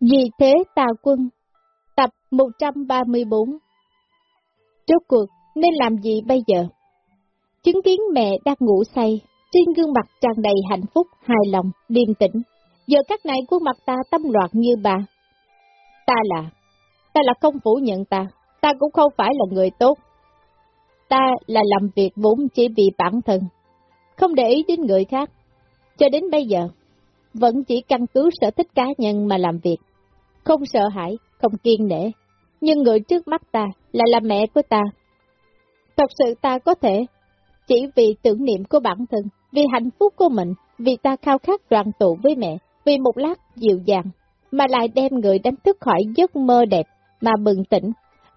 Vì thế tà quân, tập 134 Rốt cuộc, nên làm gì bây giờ? Chứng kiến mẹ đang ngủ say, trên gương mặt tràn đầy hạnh phúc, hài lòng, điềm tĩnh. Giờ các này khuôn mặt ta tâm loạn như bà. Ta là, ta là không phủ nhận ta, ta cũng không phải là người tốt. Ta là làm việc vốn chỉ vì bản thân, không để ý đến người khác. Cho đến bây giờ, vẫn chỉ căn cứ sở thích cá nhân mà làm việc. Không sợ hãi, không kiên nể. Nhưng người trước mắt ta là là mẹ của ta. Thật sự ta có thể, chỉ vì tưởng niệm của bản thân, vì hạnh phúc của mình, vì ta khao khát đoàn tụ với mẹ, vì một lát dịu dàng, mà lại đem người đánh thức khỏi giấc mơ đẹp mà bừng tỉnh,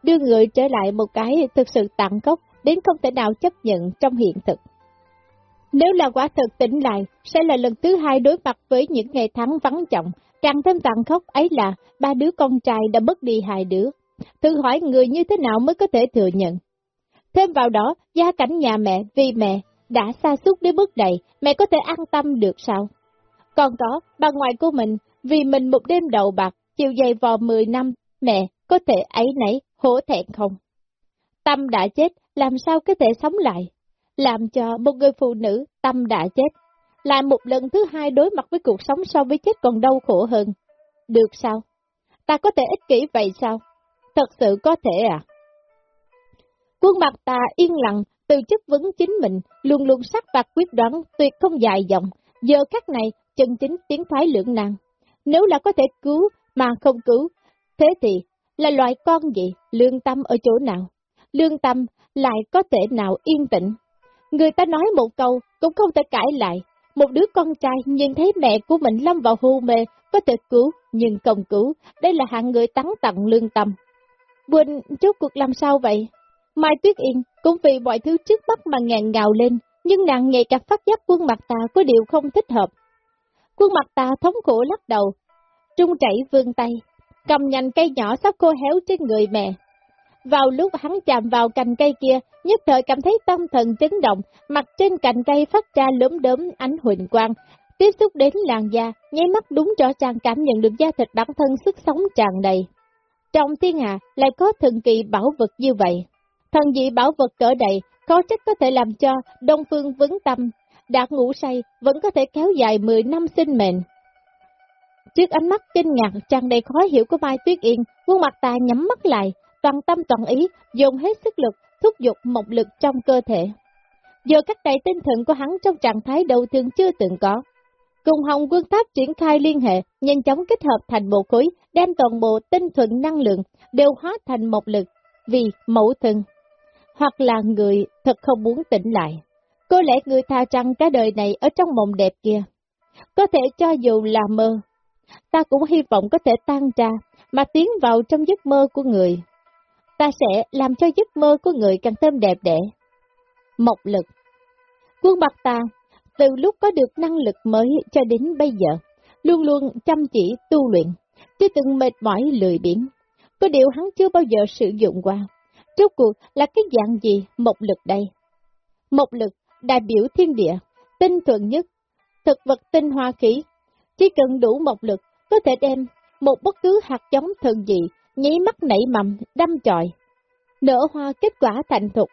đưa người trở lại một cái thực sự tặng gốc đến không thể nào chấp nhận trong hiện thực. Nếu là quả thực tỉnh lại, sẽ là lần thứ hai đối mặt với những ngày tháng vắng trọng, càng thêm tàn khốc ấy là ba đứa con trai đã mất đi hai đứa. Thử hỏi người như thế nào mới có thể thừa nhận. Thêm vào đó, gia cảnh nhà mẹ vì mẹ đã xa suốt đến bước này, mẹ có thể an tâm được sao? Còn có, bà ngoại của mình, vì mình một đêm đầu bạc, chịu dày vò 10 năm, mẹ có thể ấy nấy, hổ thẹn không? Tâm đã chết, làm sao có thể sống lại? Làm cho một người phụ nữ tâm đã chết, lại một lần thứ hai đối mặt với cuộc sống so với chết còn đau khổ hơn. Được sao? Ta có thể ích kỷ vậy sao? Thật sự có thể à? Quân mặt ta yên lặng, từ chức vấn chính mình, luôn luôn sắc bạc quyết đoán, tuyệt không dài dòng. Giờ khắc này, chân chính tiếng thái lưỡng nan. Nếu là có thể cứu, mà không cứu, thế thì là loại con gì, lương tâm ở chỗ nào? Lương tâm lại có thể nào yên tĩnh? Người ta nói một câu, cũng không thể cãi lại. Một đứa con trai nhìn thấy mẹ của mình lâm vào hôn mê, có thể cứu, nhưng không cứu. Đây là hạng người tắn tặng lương tâm. Quỳnh, chốt cuộc làm sao vậy? Mai Tuyết Yên cũng vì mọi thứ trước mắt mà ngàn ngào lên, nhưng nàng ngày càng phát giác quân mặt ta có điều không thích hợp. Quân mặt ta thống khổ lắc đầu, trung chảy vươn tay, cầm nhành cây nhỏ sắp khô héo trên người mẹ. Vào lúc hắn chạm vào cành cây kia, nhất thời cảm thấy tâm thần chấn động, mặt trên cành cây phát ra lốm đốm ánh huỳnh quang, tiếp xúc đến làn da, nháy mắt đúng rõ ràng cảm nhận được da thịt bản thân sức sống tràn đầy. Trong thiên hạ lại có thần kỳ bảo vật như vậy. Thần dị bảo vật cỡ đầy, có trách có thể làm cho Đông Phương vững tâm, đạt ngủ say, vẫn có thể kéo dài 10 năm sinh mệnh. Trước ánh mắt kinh ngạc tràn đầy khó hiểu của Mai Tuyết Yên, khuôn mặt ta nhắm mắt lại, toàn tâm toàn ý, dùng hết sức lực, thúc giục một lực trong cơ thể. Giờ các đại tinh thần của hắn trong trạng thái đầu thường chưa từng có. Cùng Hồng quân tháp triển khai liên hệ, nhanh chóng kết hợp thành bộ khối, đem toàn bộ tinh thuận năng lượng, đều hóa thành một lực, vì mẫu thân. Hoặc là người thật không muốn tỉnh lại. Có lẽ người tha rằng cái đời này ở trong mộng đẹp kia. Có thể cho dù là mơ, ta cũng hy vọng có thể tan ra, mà tiến vào trong giấc mơ của người. Ta sẽ làm cho giấc mơ của người càng thêm đẹp đẽ. Mộc lực Quân bạc ta, từ lúc có được năng lực mới cho đến bây giờ, luôn luôn chăm chỉ tu luyện, chưa từng mệt mỏi lười biếng. Có điều hắn chưa bao giờ sử dụng qua. Rốt cuộc là cái dạng gì mộc lực đây? Mộc lực, đại biểu thiên địa, tinh thuận nhất, thực vật tinh hoa khí. Chỉ cần đủ mộc lực, có thể đem một bất cứ hạt giống thần dị, nháy mắt nảy mầm, đâm chọi, nở hoa kết quả thành thục.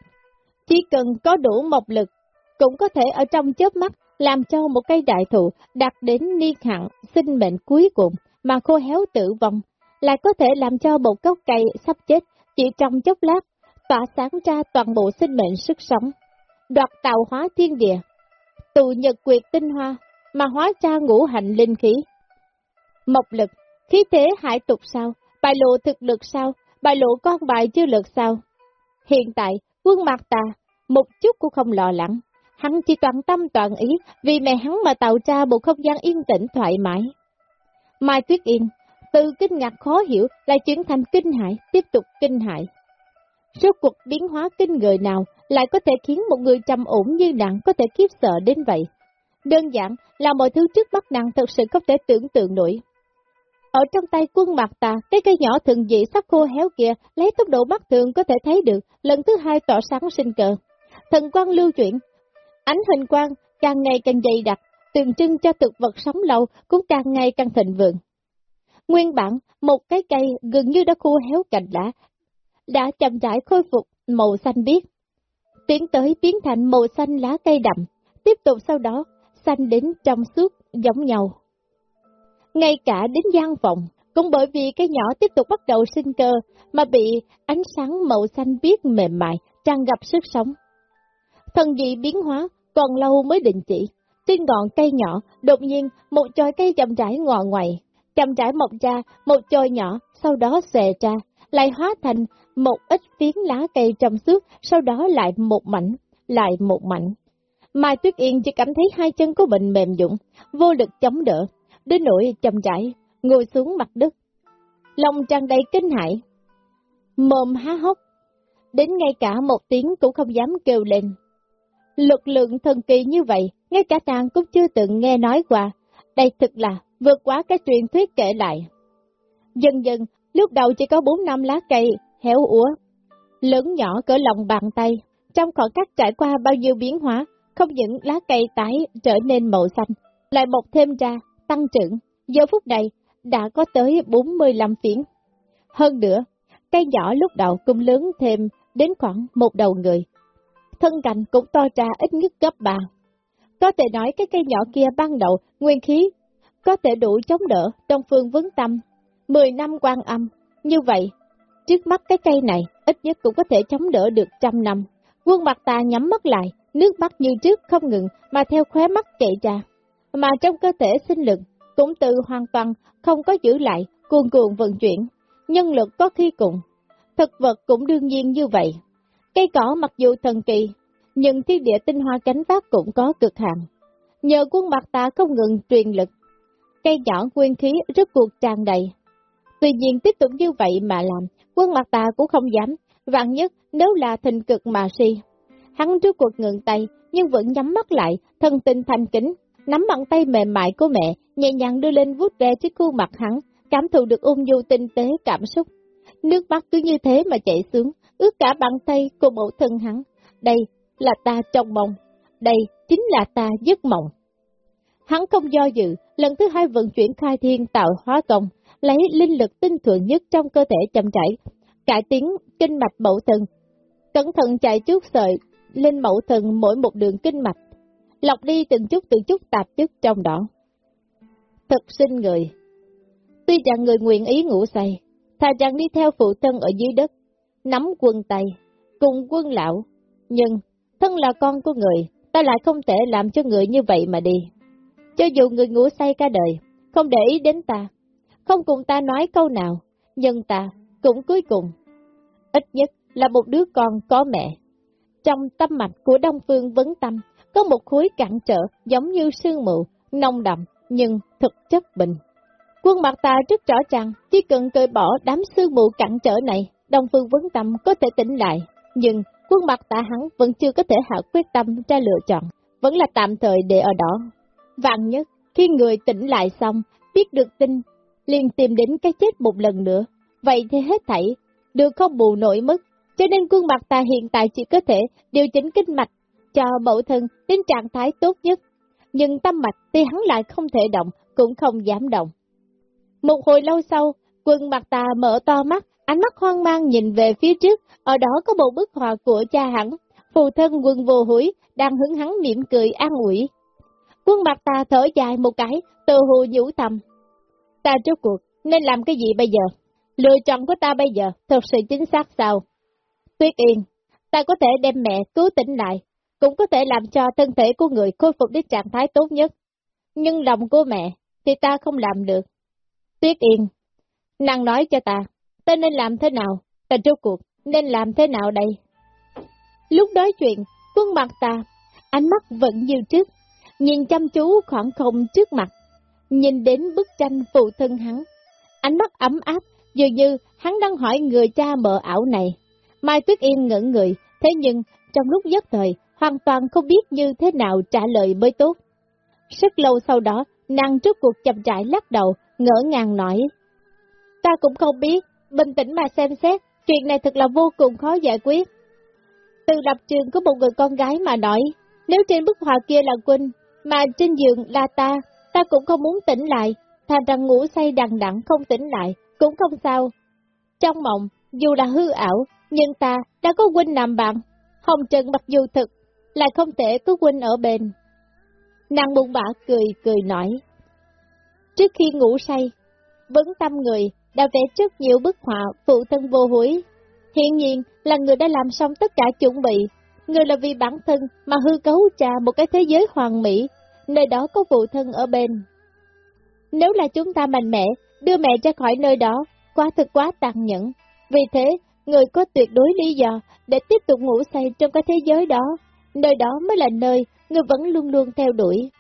Chỉ cần có đủ mộc lực, cũng có thể ở trong chớp mắt làm cho một cây đại thụ đạt đến niên hạn sinh mệnh cuối cùng mà khô héo tử vong, lại có thể làm cho một gốc cây sắp chết chỉ trong chốc lát, tỏa sáng ra toàn bộ sinh mệnh sức sống, đoạt tạo hóa thiên địa, tụ nhật quyệt tinh hoa, mà hóa ra ngũ hành linh khí. Mộc lực, khí thế hải tục sao, bài lộ thực lực sao, bài lộ con bài chưa lực sao. Hiện tại, quân mặt ta, một chút cũng không lo lắng, hắn chỉ toàn tâm toàn ý vì mẹ hắn mà tạo ra một không gian yên tĩnh thoải mái. Mai Tuyết Yên, từ kinh ngạc khó hiểu lại chuyển thành kinh hại, tiếp tục kinh hại. Số cuộc biến hóa kinh người nào lại có thể khiến một người trầm ổn như nàng có thể kiếp sợ đến vậy? Đơn giản là mọi thứ trước mắt nàng thật sự không thể tưởng tượng nổi. Ở trong tay quân mặt tà, cái cây nhỏ thường dị sắp khô héo kia, lấy tốc độ mắt thường có thể thấy được, lần thứ hai tỏ sáng sinh cờ. Thần quang lưu chuyển, ánh hình quang càng ngày càng dày đặc, tượng trưng cho thực vật sống lâu cũng càng ngày càng thịnh vượng. Nguyên bản, một cái cây gần như đã khô héo cành lá, đã chậm rãi khôi phục màu xanh biếc. Tiến tới biến thành màu xanh lá cây đậm, tiếp tục sau đó, xanh đến trong suốt giống nhau. Ngay cả đến gian phòng, cũng bởi vì cây nhỏ tiếp tục bắt đầu sinh cơ, mà bị ánh sáng màu xanh biếc mềm mại, tràn ngập sức sống. Thần dị biến hóa, còn lâu mới định chỉ. Trên ngọn cây nhỏ, đột nhiên, một chồi cây chậm rãi ngọ ngoài, chậm rãi mọc ra, một chồi nhỏ, sau đó xòe ra, lại hóa thành một ít phiến lá cây trong suốt, sau đó lại một mảnh, lại một mảnh. Mai Tuyết Yên chỉ cảm thấy hai chân của mình mềm dũng, vô lực chống đỡ, đến nỗi chậm rãi, ngồi xuống mặt đất. Lòng tràn đầy kinh hãi, mồm há hốc, đến ngay cả một tiếng cũng không dám kêu lên. Lực lượng thần kỳ như vậy, ngay cả nàng cũng chưa từng nghe nói qua, đây thực là vượt quá cái truyền thuyết kể lại. Dần dần, lúc đầu chỉ có bốn năm lá cây, héo úa, lớn nhỏ cỡ lòng bàn tay, trong khoảng cách trải qua bao nhiêu biến hóa, không những lá cây tái trở nên màu xanh, lại mọc thêm ra, tăng trưởng, giờ phút này đã có tới 45 phiến. Hơn nữa, cây nhỏ lúc đầu cũng lớn thêm đến khoảng một đầu người. Thân cành cũng to ra ít nhất gấp ba. Có thể nói cái cây nhỏ kia ban đầu, nguyên khí, có thể đủ chống đỡ trong Phương Vấn Tâm, 10 năm quan âm. Như vậy, trước mắt cái cây này, ít nhất cũng có thể chống đỡ được trăm năm. Quân mặt ta nhắm mắt lại, nước mắt như trước không ngừng mà theo khóe mắt chạy ra. Mà trong cơ thể sinh lực cũng tự hoàn toàn không có giữ lại, cuồn cuộn vận chuyển. Nhân lực có khi cùng, thực vật cũng đương nhiên như vậy. Cây cỏ mặc dù thần kỳ, nhưng thiên địa tinh hoa cánh phát cũng có cực hạn. Nhờ quân mặt ta không ngừng truyền lực, cây nhỏ nguyên khí rất cuộc tràn đầy. Tuy nhiên tiếp tục như vậy mà làm, quân mặt ta cũng không dám, vạn nhất nếu là thình cực mà si. Hắn trước cuộc ngừng tay, nhưng vẫn nhắm mắt lại, thân tình thành kính, nắm bàn tay mềm mại của mẹ, nhẹ nhàng đưa lên vuốt ve trên khuôn mặt hắn, cảm thụ được ung dung tinh tế cảm xúc. Nước mắt cứ như thế mà chảy xuống, ướt cả bàn tay của mẫu thân hắn. Đây là ta trong mộng, đây chính là ta giấc mộng. Hắn không do dự, lần thứ hai vận chuyển khai thiên tạo hóa công, lấy linh lực tinh thuần nhất trong cơ thể chậm chảy, cải tiến kinh mạch mẫu thân, cẩn thận chạy trước sợi lên mẫu thân mỗi một đường kinh mạch, lọc đi từng chút từng chút tạp chất trong đó. Thật sinh người. Tuy rằng người nguyện ý ngủ say, thà rằng đi theo phụ thân ở dưới đất, nắm quân tay, cùng quân lão, nhưng thân là con của người, ta lại không thể làm cho người như vậy mà đi. Cho dù người ngủ say cả đời, không để ý đến ta, không cùng ta nói câu nào, nhưng ta cũng cuối cùng, ít nhất là một đứa con có mẹ. Trong tâm mạch của Đông Phương Vấn Tâm, có một khối cản trở giống như sương mù, nông đậm, nhưng thực chất bình. Quân mặt ta rất rõ ràng, chỉ cần cởi bỏ đám sương mù cản trở này, Đông Phương Vấn Tâm có thể tỉnh lại, nhưng quân mặt ta hắn vẫn chưa có thể hạ quyết tâm ra lựa chọn, vẫn là tạm thời để ở đó. Vạn nhất, khi người tỉnh lại xong, biết được tin, liền tìm đến cái chết một lần nữa, vậy thì hết thảy, được không bù nổi mất, cho nên quân mặt ta hiện tại chỉ có thể điều chỉnh kinh mạch cho mẫu thân đến trạng thái tốt nhất, nhưng tâm mạch thì hắn lại không thể động, cũng không dám động. Một hồi lâu sau, quân mặt tà mở to mắt, ánh mắt hoang mang nhìn về phía trước, ở đó có một bức họa của cha hắn, phù thân quân vô hủi đang hứng hắn mỉm cười an ủi. Quân mặt ta thở dài một cái, từ hồ nhũ thầm. Ta trước cuộc, nên làm cái gì bây giờ? Lựa chọn của ta bây giờ, thật sự chính xác sao? Tuyết yên, ta có thể đem mẹ cứu tỉnh lại, cũng có thể làm cho thân thể của người khôi phục đến trạng thái tốt nhất. Nhưng lòng của mẹ, thì ta không làm được. Tuyết yên, nàng nói cho ta, ta nên làm thế nào? Ta trước cuộc, nên làm thế nào đây? Lúc nói chuyện, quân mặt ta, ánh mắt vẫn như trước, nhìn chăm chú khoảng không trước mặt, nhìn đến bức tranh phụ thân hắn. Ánh mắt ấm áp, dường như hắn đang hỏi người cha mờ ảo này. Mai Tuyết Yên ngẩn người, thế nhưng trong lúc giấc thời, hoàn toàn không biết như thế nào trả lời mới tốt. Rất lâu sau đó, nàng trước cuộc chậm rãi lắc đầu, ngỡ ngàng nói. Ta cũng không biết, bình tĩnh mà xem xét, chuyện này thật là vô cùng khó giải quyết. Từ lập trường có một người con gái mà nói, nếu trên bức họa kia là Quynh, mà trên giường là ta, ta cũng không muốn tỉnh lại, thành rằng ngủ say đằng đẵng không tỉnh lại, cũng không sao. Trong mộng, dù là hư ảo, nhưng ta đã có Quynh làm bạn. Hồng Trần mặc dù thực, lại không thể có huynh ở bên. Nàng bụng bả cười cười nói. Trước khi ngủ say, vấn tâm người đã vẽ rất nhiều bức họa phụ thân vô hối. Hiện nhiên là người đã làm xong tất cả chuẩn bị, người là vì bản thân mà hư cấu trà một cái thế giới hoàn mỹ, nơi đó có phụ thân ở bên. Nếu là chúng ta mạnh mẽ, đưa mẹ ra khỏi nơi đó, quá thực quá tàn nhẫn. Vì thế, người có tuyệt đối lý do để tiếp tục ngủ say trong cái thế giới đó. Nơi đó mới là nơi người vẫn luôn luôn theo đuổi.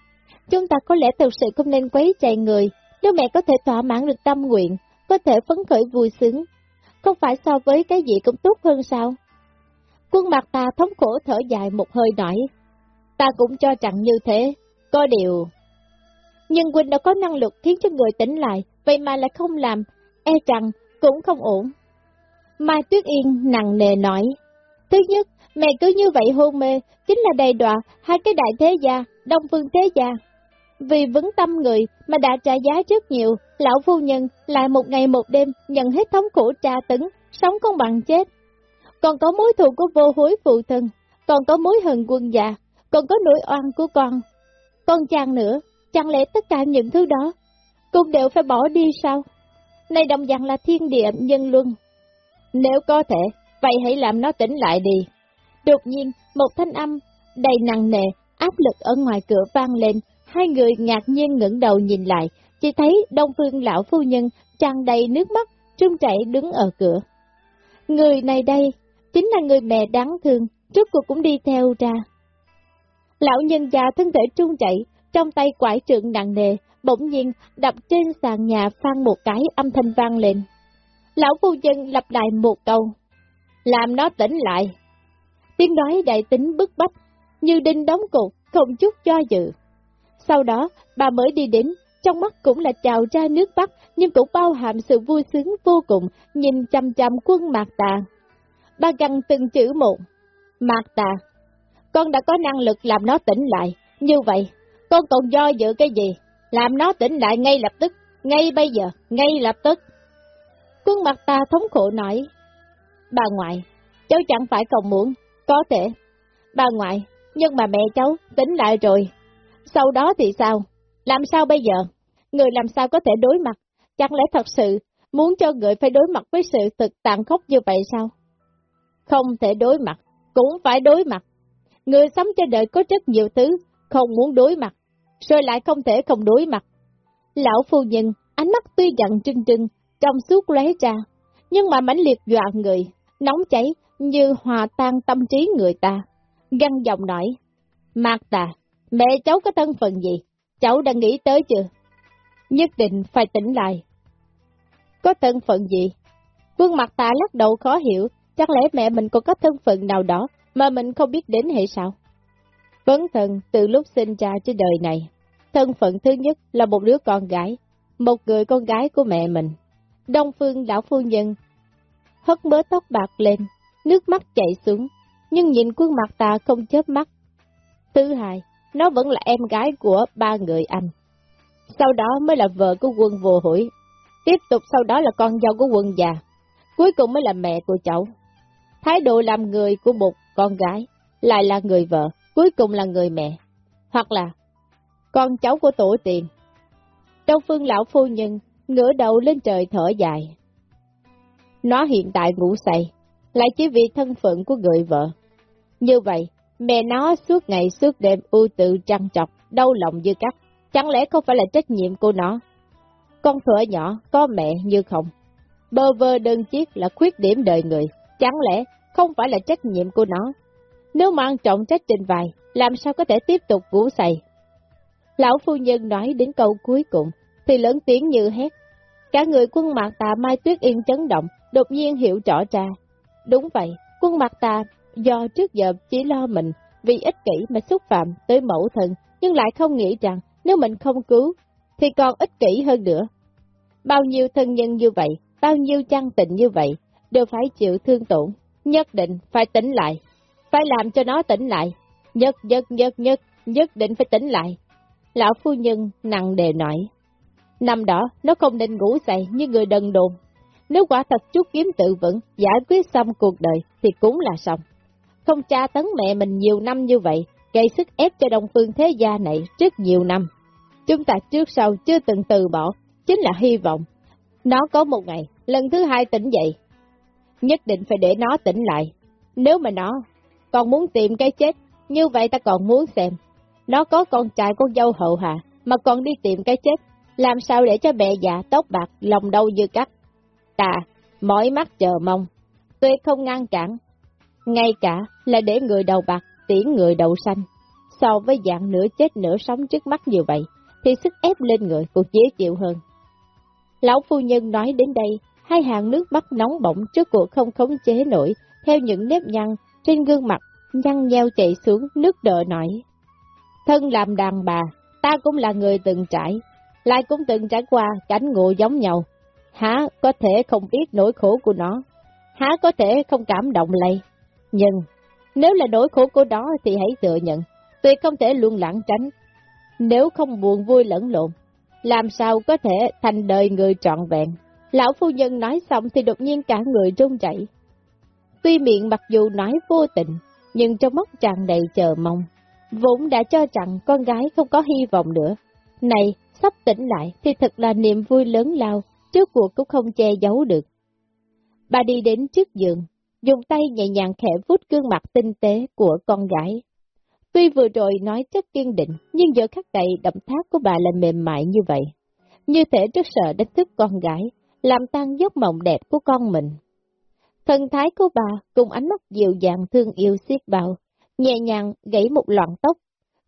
Chúng ta có lẽ thực sự không nên quấy chạy người, nếu mẹ có thể thỏa mãn được tâm nguyện, có thể phấn khởi vui sướng. Không phải so với cái gì cũng tốt hơn sao? Quân mặt ta thống khổ thở dài một hơi nổi. Ta cũng cho rằng như thế, có điều... Nhưng Quỳnh đã có năng lực khiến cho người tỉnh lại, vậy mà lại không làm, e rằng cũng không ổn. Mai Tuyết Yên nặng nề nói, thứ nhất, mẹ cứ như vậy hôn mê, chính là đầy đọa hai cái đại thế gia, đông phương thế gia. Vì vững tâm người mà đã trả giá rất nhiều, lão phu nhân lại một ngày một đêm nhận hết thống khổ tra tấn, sống không bằng chết. Còn có mối thù của vô hối phụ thân, còn có mối hận quân già, còn có nỗi oan của con. Con chàng nữa, chẳng lẽ tất cả những thứ đó cũng đều phải bỏ đi sao? Này đồng dạng là thiên địa nhân luân. Nếu có thể, vậy hãy làm nó tỉnh lại đi. Đột nhiên, một thanh âm đầy nặng nề, áp lực ở ngoài cửa vang lên, hai người ngạc nhiên ngẩng đầu nhìn lại, chỉ thấy Đông Phương lão phu nhân tràn đầy nước mắt, trung chảy đứng ở cửa. Người này đây, chính là người mẹ đáng thương, trước cuộc cũng đi theo ra. Lão nhân già thân thể trung chảy, trong tay quải trượng nặng nề, bỗng nhiên đập trên sàn nhà phan một cái âm thanh vang lên. Lão phu nhân lặp lại một câu, làm nó tỉnh lại. Tiếng nói đại tính bức bách, như đinh đóng cột, không chút cho dự. Sau đó, bà mới đi đến, trong mắt cũng là trào ra nước mắt, nhưng cũng bao hàm sự vui sướng vô cùng, nhìn chăm chăm quân mạc tà. Bà gằn từng chữ một, mạc tà, con đã có năng lực làm nó tỉnh lại, như vậy, con còn do dự cái gì, làm nó tỉnh lại ngay lập tức, ngay bây giờ, ngay lập tức. Quân mạc tà thống khổ nói, bà ngoại, cháu chẳng phải cầu muốn, có thể. Bà ngoại, nhưng mà mẹ cháu tính lại rồi, sau đó thì sao? Làm sao bây giờ? Người làm sao có thể đối mặt? Chẳng lẽ thật sự muốn cho người phải đối mặt với sự thực tàn khốc như vậy sao? Không thể đối mặt, cũng phải đối mặt. Người sống trên đời có rất nhiều thứ, không muốn đối mặt, rồi lại không thể không đối mặt. Lão phu nhân, ánh mắt tuy giận trưng trưng, trong suốt lóe ra, nhưng mà mãnh liệt dọa người, nóng cháy như hòa tan tâm trí người ta. Găng giọng nói, Mạc tà, mẹ cháu có thân phận gì? Cháu đã nghĩ tới chưa? Nhất định phải tỉnh lại. Có thân phận gì? Quân mặt ta lắc đầu khó hiểu, chắc lẽ mẹ mình còn có thân phận nào đó mà mình không biết đến hay sao? Vấn thần từ lúc sinh ra trên đời này, thân phận thứ nhất là một đứa con gái, một người con gái của mẹ mình. Đông Phương lão phu nhân hất mớ tóc bạc lên, nước mắt chảy xuống, nhưng nhìn khuôn mặt ta không chớp mắt. Thứ hai, nó vẫn là em gái của ba người anh. Sau đó mới là vợ của quân vô hủy, tiếp tục sau đó là con dâu của quân già, cuối cùng mới là mẹ của cháu. Thái độ làm người của một con gái, lại là người vợ, cuối cùng là người mẹ, hoặc là con cháu của tổ tiền. Trong phương lão phu nhân, ngửa đầu lên trời thở dài. Nó hiện tại ngủ say, lại chỉ vì thân phận của người vợ. Như vậy, mẹ nó suốt ngày suốt đêm ưu tự trăng trọc, đau lòng như cắt, chẳng lẽ không phải là trách nhiệm của nó? Con thuở nhỏ, có mẹ như không. Bơ vơ đơn chiếc là khuyết điểm đời người, chẳng lẽ không phải là trách nhiệm của nó? Nếu mang trọng trách trên vai, làm sao có thể tiếp tục ngủ say? Lão phu nhân nói đến câu cuối cùng, thì lớn tiếng như hét. Cả người quân mặt tà Mai Tuyết Yên chấn động, đột nhiên hiểu rõ ra. Đúng vậy, quân mặt tà do trước giờ chỉ lo mình, vì ích kỷ mà xúc phạm tới mẫu thân, nhưng lại không nghĩ rằng nếu mình không cứu, thì còn ích kỷ hơn nữa. Bao nhiêu thân nhân như vậy, bao nhiêu chăn tình như vậy, đều phải chịu thương tổn, nhất định phải tỉnh lại, phải làm cho nó tỉnh lại, nhất nhất nhất nhất, nhất định phải tỉnh lại. Lão phu nhân nặng đề nói. Năm đó, nó không nên ngủ dậy như người đần đồn. Nếu quả thật chút kiếm tự vẫn giải quyết xong cuộc đời, thì cũng là xong. Không tra tấn mẹ mình nhiều năm như vậy, gây sức ép cho đồng phương thế gia này rất nhiều năm. Chúng ta trước sau chưa từng từ bỏ, chính là hy vọng. Nó có một ngày, lần thứ hai tỉnh dậy. Nhất định phải để nó tỉnh lại. Nếu mà nó còn muốn tìm cái chết, như vậy ta còn muốn xem. Nó có con trai con dâu hậu hạ, mà còn đi tìm cái chết. Làm sao để cho mẹ già tóc bạc, lòng đau như cắt. Ta, mỏi mắt chờ mong. tuy không ngăn cản. Ngay cả là để người đầu bạc tiễn người đầu xanh. So với dạng nửa chết nửa sống trước mắt như vậy, thì sức ép lên người cũng dễ chịu hơn. Lão phu nhân nói đến đây, hai hàng nước mắt nóng bỏng trước cuộc không khống chế nổi, theo những nếp nhăn trên gương mặt, nhăn nheo chạy xuống, nước đỡ nổi. Thân làm đàn bà, ta cũng là người từng trải, lại cũng từng trải qua cảnh ngộ giống nhau. Há có thể không biết nỗi khổ của nó, há có thể không cảm động lây. Nhưng, nếu là nỗi khổ của đó thì hãy thừa nhận, tuyệt không thể luôn lãng tránh. Nếu không buồn vui lẫn lộn, làm sao có thể thành đời người trọn vẹn. Lão phu nhân nói xong thì đột nhiên cả người run chảy. Tuy miệng mặc dù nói vô tình, nhưng trong mắt tràn đầy chờ mong. vũng đã cho rằng con gái không có hy vọng nữa. Này, sắp tỉnh lại thì thật là niềm vui lớn lao, trước cuộc cũng không che giấu được. Bà đi đến trước giường, dùng tay nhẹ nhàng khẽ vuốt gương mặt tinh tế của con gái. Tuy vừa rồi nói rất kiên định, nhưng giờ khắc này động tác của bà là mềm mại như vậy. Như thể rất sợ đánh thức con gái, làm tan giấc mộng đẹp của con mình. Thần thái của bà cùng ánh mắt dịu dàng thương yêu siết bao, nhẹ nhàng gãy một loạn tóc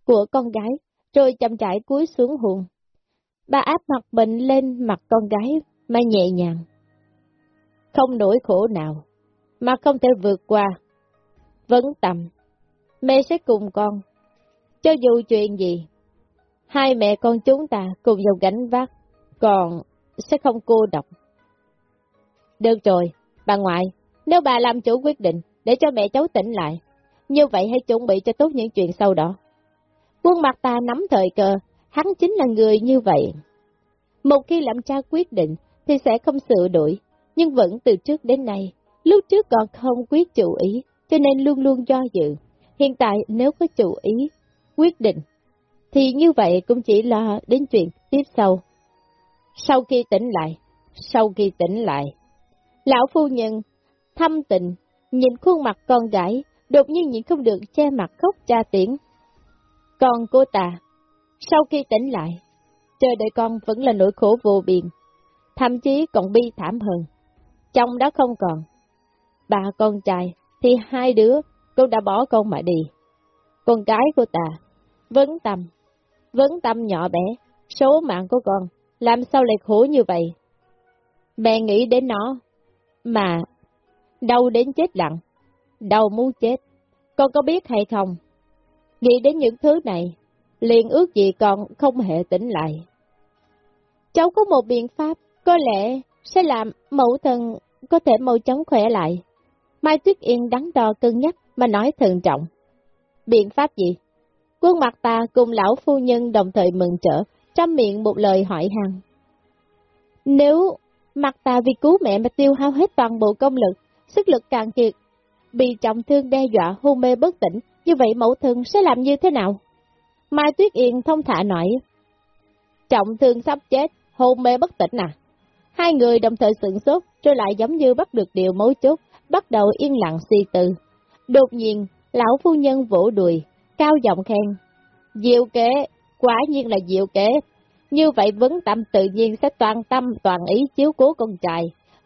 của con gái, rồi chậm rãi cúi xuống hùng. Bà áp mặt bệnh lên mặt con gái mà nhẹ nhàng. Không nỗi khổ nào, mà không thể vượt qua. Vấn tầm, mẹ sẽ cùng con. Cho dù chuyện gì, hai mẹ con chúng ta cùng nhau gánh vác, còn sẽ không cô độc. Được rồi, bà ngoại, nếu bà làm chủ quyết định để cho mẹ cháu tỉnh lại, như vậy hãy chuẩn bị cho tốt những chuyện sau đó. Quân mặt ta nắm thời cơ, hắn chính là người như vậy. Một khi làm cha quyết định thì sẽ không sửa đổi, nhưng vẫn từ trước đến nay, lúc trước còn không quyết chủ ý, cho nên luôn luôn do dự. Hiện tại nếu có chủ ý, quyết định, thì như vậy cũng chỉ là đến chuyện tiếp sau. Sau khi tỉnh lại, sau khi tỉnh lại, lão phu nhân thâm tình, nhìn khuôn mặt con gái, đột nhiên nhịn không được che mặt khóc cha tiếng. Còn cô ta, sau khi tỉnh lại, chờ đợi con vẫn là nỗi khổ vô biên, thậm chí còn bi thảm hơn. Chồng đã không còn, bà con trai thì hai đứa cũng đã bỏ con mà đi. Con gái của ta, vấn tâm, vấn tâm nhỏ bé, số mạng của con, làm sao lại khổ như vậy? Mẹ nghĩ đến nó, mà đau đến chết lặng, đau muốn chết, con có biết hay không? Nghĩ đến những thứ này, liền ước gì con không hề tỉnh lại. Cháu có một biện pháp, có lẽ sẽ làm mẫu thân có thể mau chóng khỏe lại. Mai Tuyết Yên đắn đo cân nhắc mà nói thận trọng. Biện pháp gì? Quân mặt ta cùng lão phu nhân đồng thời mừng trở, trăm miệng một lời hỏi hàng. Nếu mặt ta vì cứu mẹ mà tiêu hao hết toàn bộ công lực, sức lực càng kiệt, bị trọng thương đe dọa hôn mê bất tỉnh, như vậy mẫu thân sẽ làm như thế nào? Mai Tuyết Yên thông thả nói, trọng thương sắp chết, hôn mê bất tỉnh à? Hai người đồng thời sửng sốt, rồi lại giống như bắt được điều mấu chốt, bắt đầu yên lặng suy tư. Đột nhiên, lão phu nhân vỗ đùi, cao giọng khen. Diệu kế, quả nhiên là diệu kế. Như vậy vấn tâm tự nhiên sẽ toàn tâm, toàn ý chiếu cố con trai.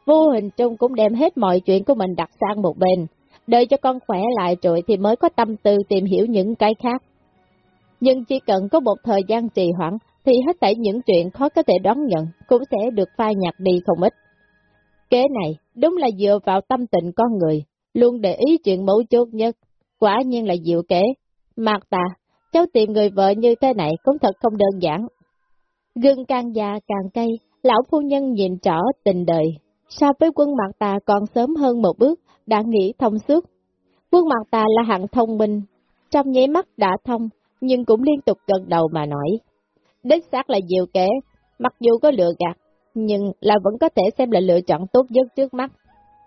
Vô hình trung cũng đem hết mọi chuyện của mình đặt sang một bên. Đợi cho con khỏe lại rồi thì mới có tâm tư tìm hiểu những cái khác. Nhưng chỉ cần có một thời gian trì hoãn, thì hết thảy những chuyện khó có thể đoán nhận cũng sẽ được phai nhạt đi không ít. Kế này đúng là dựa vào tâm tình con người, luôn để ý chuyện mấu chốt nhất, quả nhiên là diệu kế. Mạc ta, cháu tìm người vợ như thế này cũng thật không đơn giản. Gừng càng già càng cay, lão phu nhân nhìn rõ tình đời. So với quân Mạc tà còn sớm hơn một bước, đã nghĩ thông suốt. Quân Mạc tà là hạng thông minh, trong nháy mắt đã thông, nhưng cũng liên tục gần đầu mà nói. Đích xác là diệu kể, mặc dù có lựa gạt, nhưng là vẫn có thể xem là lựa chọn tốt nhất trước mắt.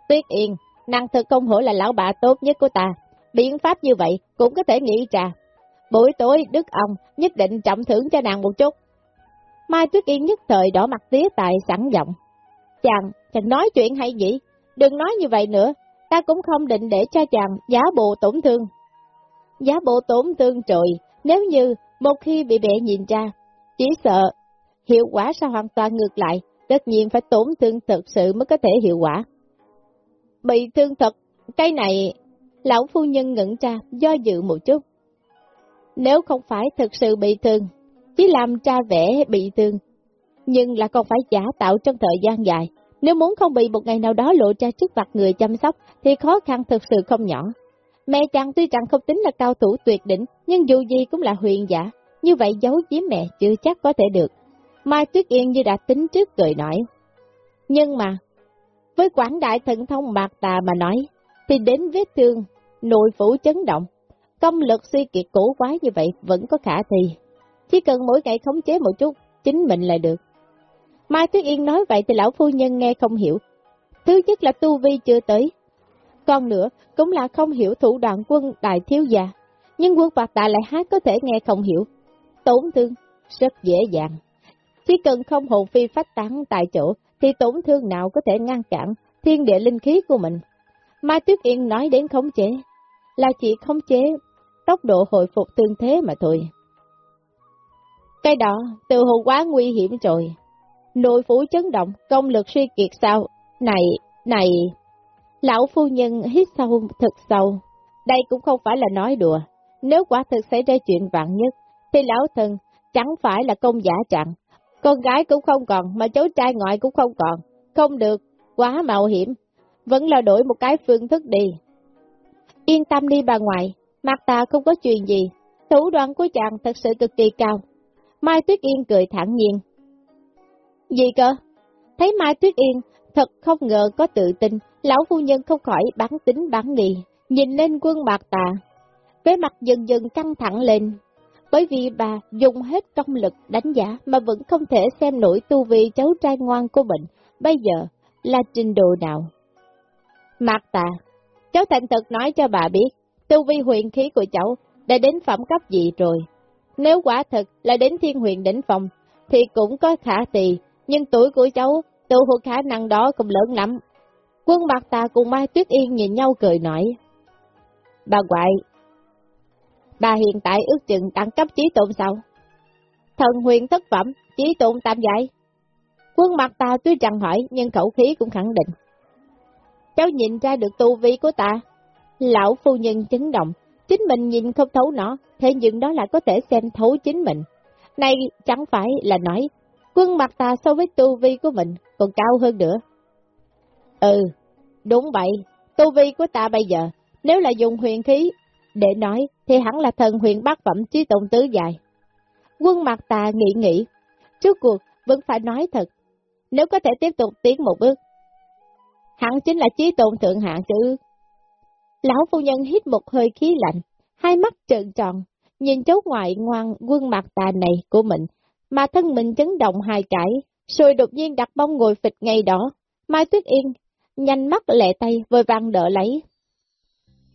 Tuyết Yên, năng thực không hổ là lão bà tốt nhất của ta, biện pháp như vậy cũng có thể nghĩ ra. Buổi tối Đức ông nhất định trọng thưởng cho nàng một chút. Mai Tuyết Yên nhất thời đỏ mặt tía tài sẵn giọng. Chàng, chàng nói chuyện hay gì? Đừng nói như vậy nữa, ta cũng không định để cho chàng giá bộ tổn thương. Giá bộ tổn thương trời, nếu như một khi bị bệ nhìn ra, chỉ sợ hiệu quả sẽ hoàn toàn ngược lại, tất nhiên phải tổn thương thực sự mới có thể hiệu quả. Bị thương thật, cái này, lão phu nhân ngẩn ra, do dự một chút. Nếu không phải thực sự bị thương, chỉ làm cha vẽ bị thương, nhưng là còn phải giả tạo trong thời gian dài. Nếu muốn không bị một ngày nào đó lộ ra trước mặt người chăm sóc, thì khó khăn thực sự không nhỏ. Mẹ chàng tuy rằng không tính là cao thủ tuyệt đỉnh, nhưng dù gì cũng là huyền giả, như vậy giấu giếm mẹ chưa chắc có thể được. Mai Tuyết Yên như đã tính trước cười nói. Nhưng mà, với quảng đại thần thông bạc tà mà nói, thì đến vết thương, nội phủ chấn động, công lực suy kiệt cổ quái như vậy vẫn có khả thi. Chỉ cần mỗi ngày khống chế một chút, chính mình là được. Mai Tuyết Yên nói vậy thì lão phu nhân nghe không hiểu. Thứ nhất là tu vi chưa tới. Còn nữa, cũng là không hiểu thủ đoạn quân đại thiếu gia. Nhưng quân bạc tà lại hát có thể nghe không hiểu. Tổn thương, rất dễ dàng. Chỉ cần không hồn phi phát tán tại chỗ, thì tổn thương nào có thể ngăn cản thiên địa linh khí của mình. Mai Tuyết Yên nói đến khống chế, là chỉ khống chế tốc độ hồi phục tương thế mà thôi. Cái đó, từ hồ quá nguy hiểm rồi. Nội phủ chấn động, công lực suy kiệt sao? Này, này... Lão phu nhân hít sâu thật sâu. Đây cũng không phải là nói đùa. Nếu quả thực xảy ra chuyện vạn nhất, thì lão thần chẳng phải là công giả trạng. Con gái cũng không còn, mà cháu trai ngoại cũng không còn. Không được, quá mạo hiểm. Vẫn là đổi một cái phương thức đi. Yên tâm đi bà ngoại, mặt ta không có chuyện gì. Thủ đoạn của chàng thật sự cực kỳ cao. Mai Tuyết Yên cười thẳng nhiên. Gì cơ? Thấy Mai Tuyết Yên thật không ngờ có tự tin, lão phu nhân không khỏi bán tính bán nghi, nhìn lên quân bạc tà. Cái mặt dần dần căng thẳng lên, bởi vì bà dùng hết công lực đánh giá mà vẫn không thể xem nổi tu vi cháu trai ngoan của mình, bây giờ là trình độ nào. Mạc tà, cháu thành thật nói cho bà biết, tu vi huyền khí của cháu đã đến phẩm cấp gì rồi. Nếu quả thật là đến thiên huyền đỉnh phòng, thì cũng có khả tỳ, nhưng tuổi của cháu tự hồ khả năng đó cũng lớn lắm. Quân mạc tà cùng Mai Tuyết Yên nhìn nhau cười nói. Bà ngoại, bà hiện tại ước chừng đẳng cấp trí tôn sao? Thần huyền thất phẩm, trí tôn tam giải. Quân mặt ta tuy chẳng hỏi, nhưng khẩu khí cũng khẳng định. Cháu nhìn ra được tu vi của ta. Lão phu nhân chấn động, chính mình nhìn không thấu nó, thế nhưng đó là có thể xem thấu chính mình. Này chẳng phải là nói, quân mặt ta so với tu vi của mình còn cao hơn nữa. Ừ, đúng vậy, tu vi của ta bây giờ, nếu là dùng huyền khí, để nói thì hẳn là thần huyền bát phẩm trí tổng tứ dài. Quân mặt ta nghĩ nghĩ, trước cuộc vẫn phải nói thật, nếu có thể tiếp tục tiến một bước, hẳn chính là trí tôn thượng hạng chứ. Lão phu nhân hít một hơi khí lạnh, hai mắt trợn tròn, nhìn cháu ngoại ngoan quân mặt tà này của mình, mà thân mình chấn động hai cải, rồi đột nhiên đặt bông ngồi phịch ngay đó. Mai Tuyết Yên, nhanh mắt lệ tay, vội vàng đỡ lấy.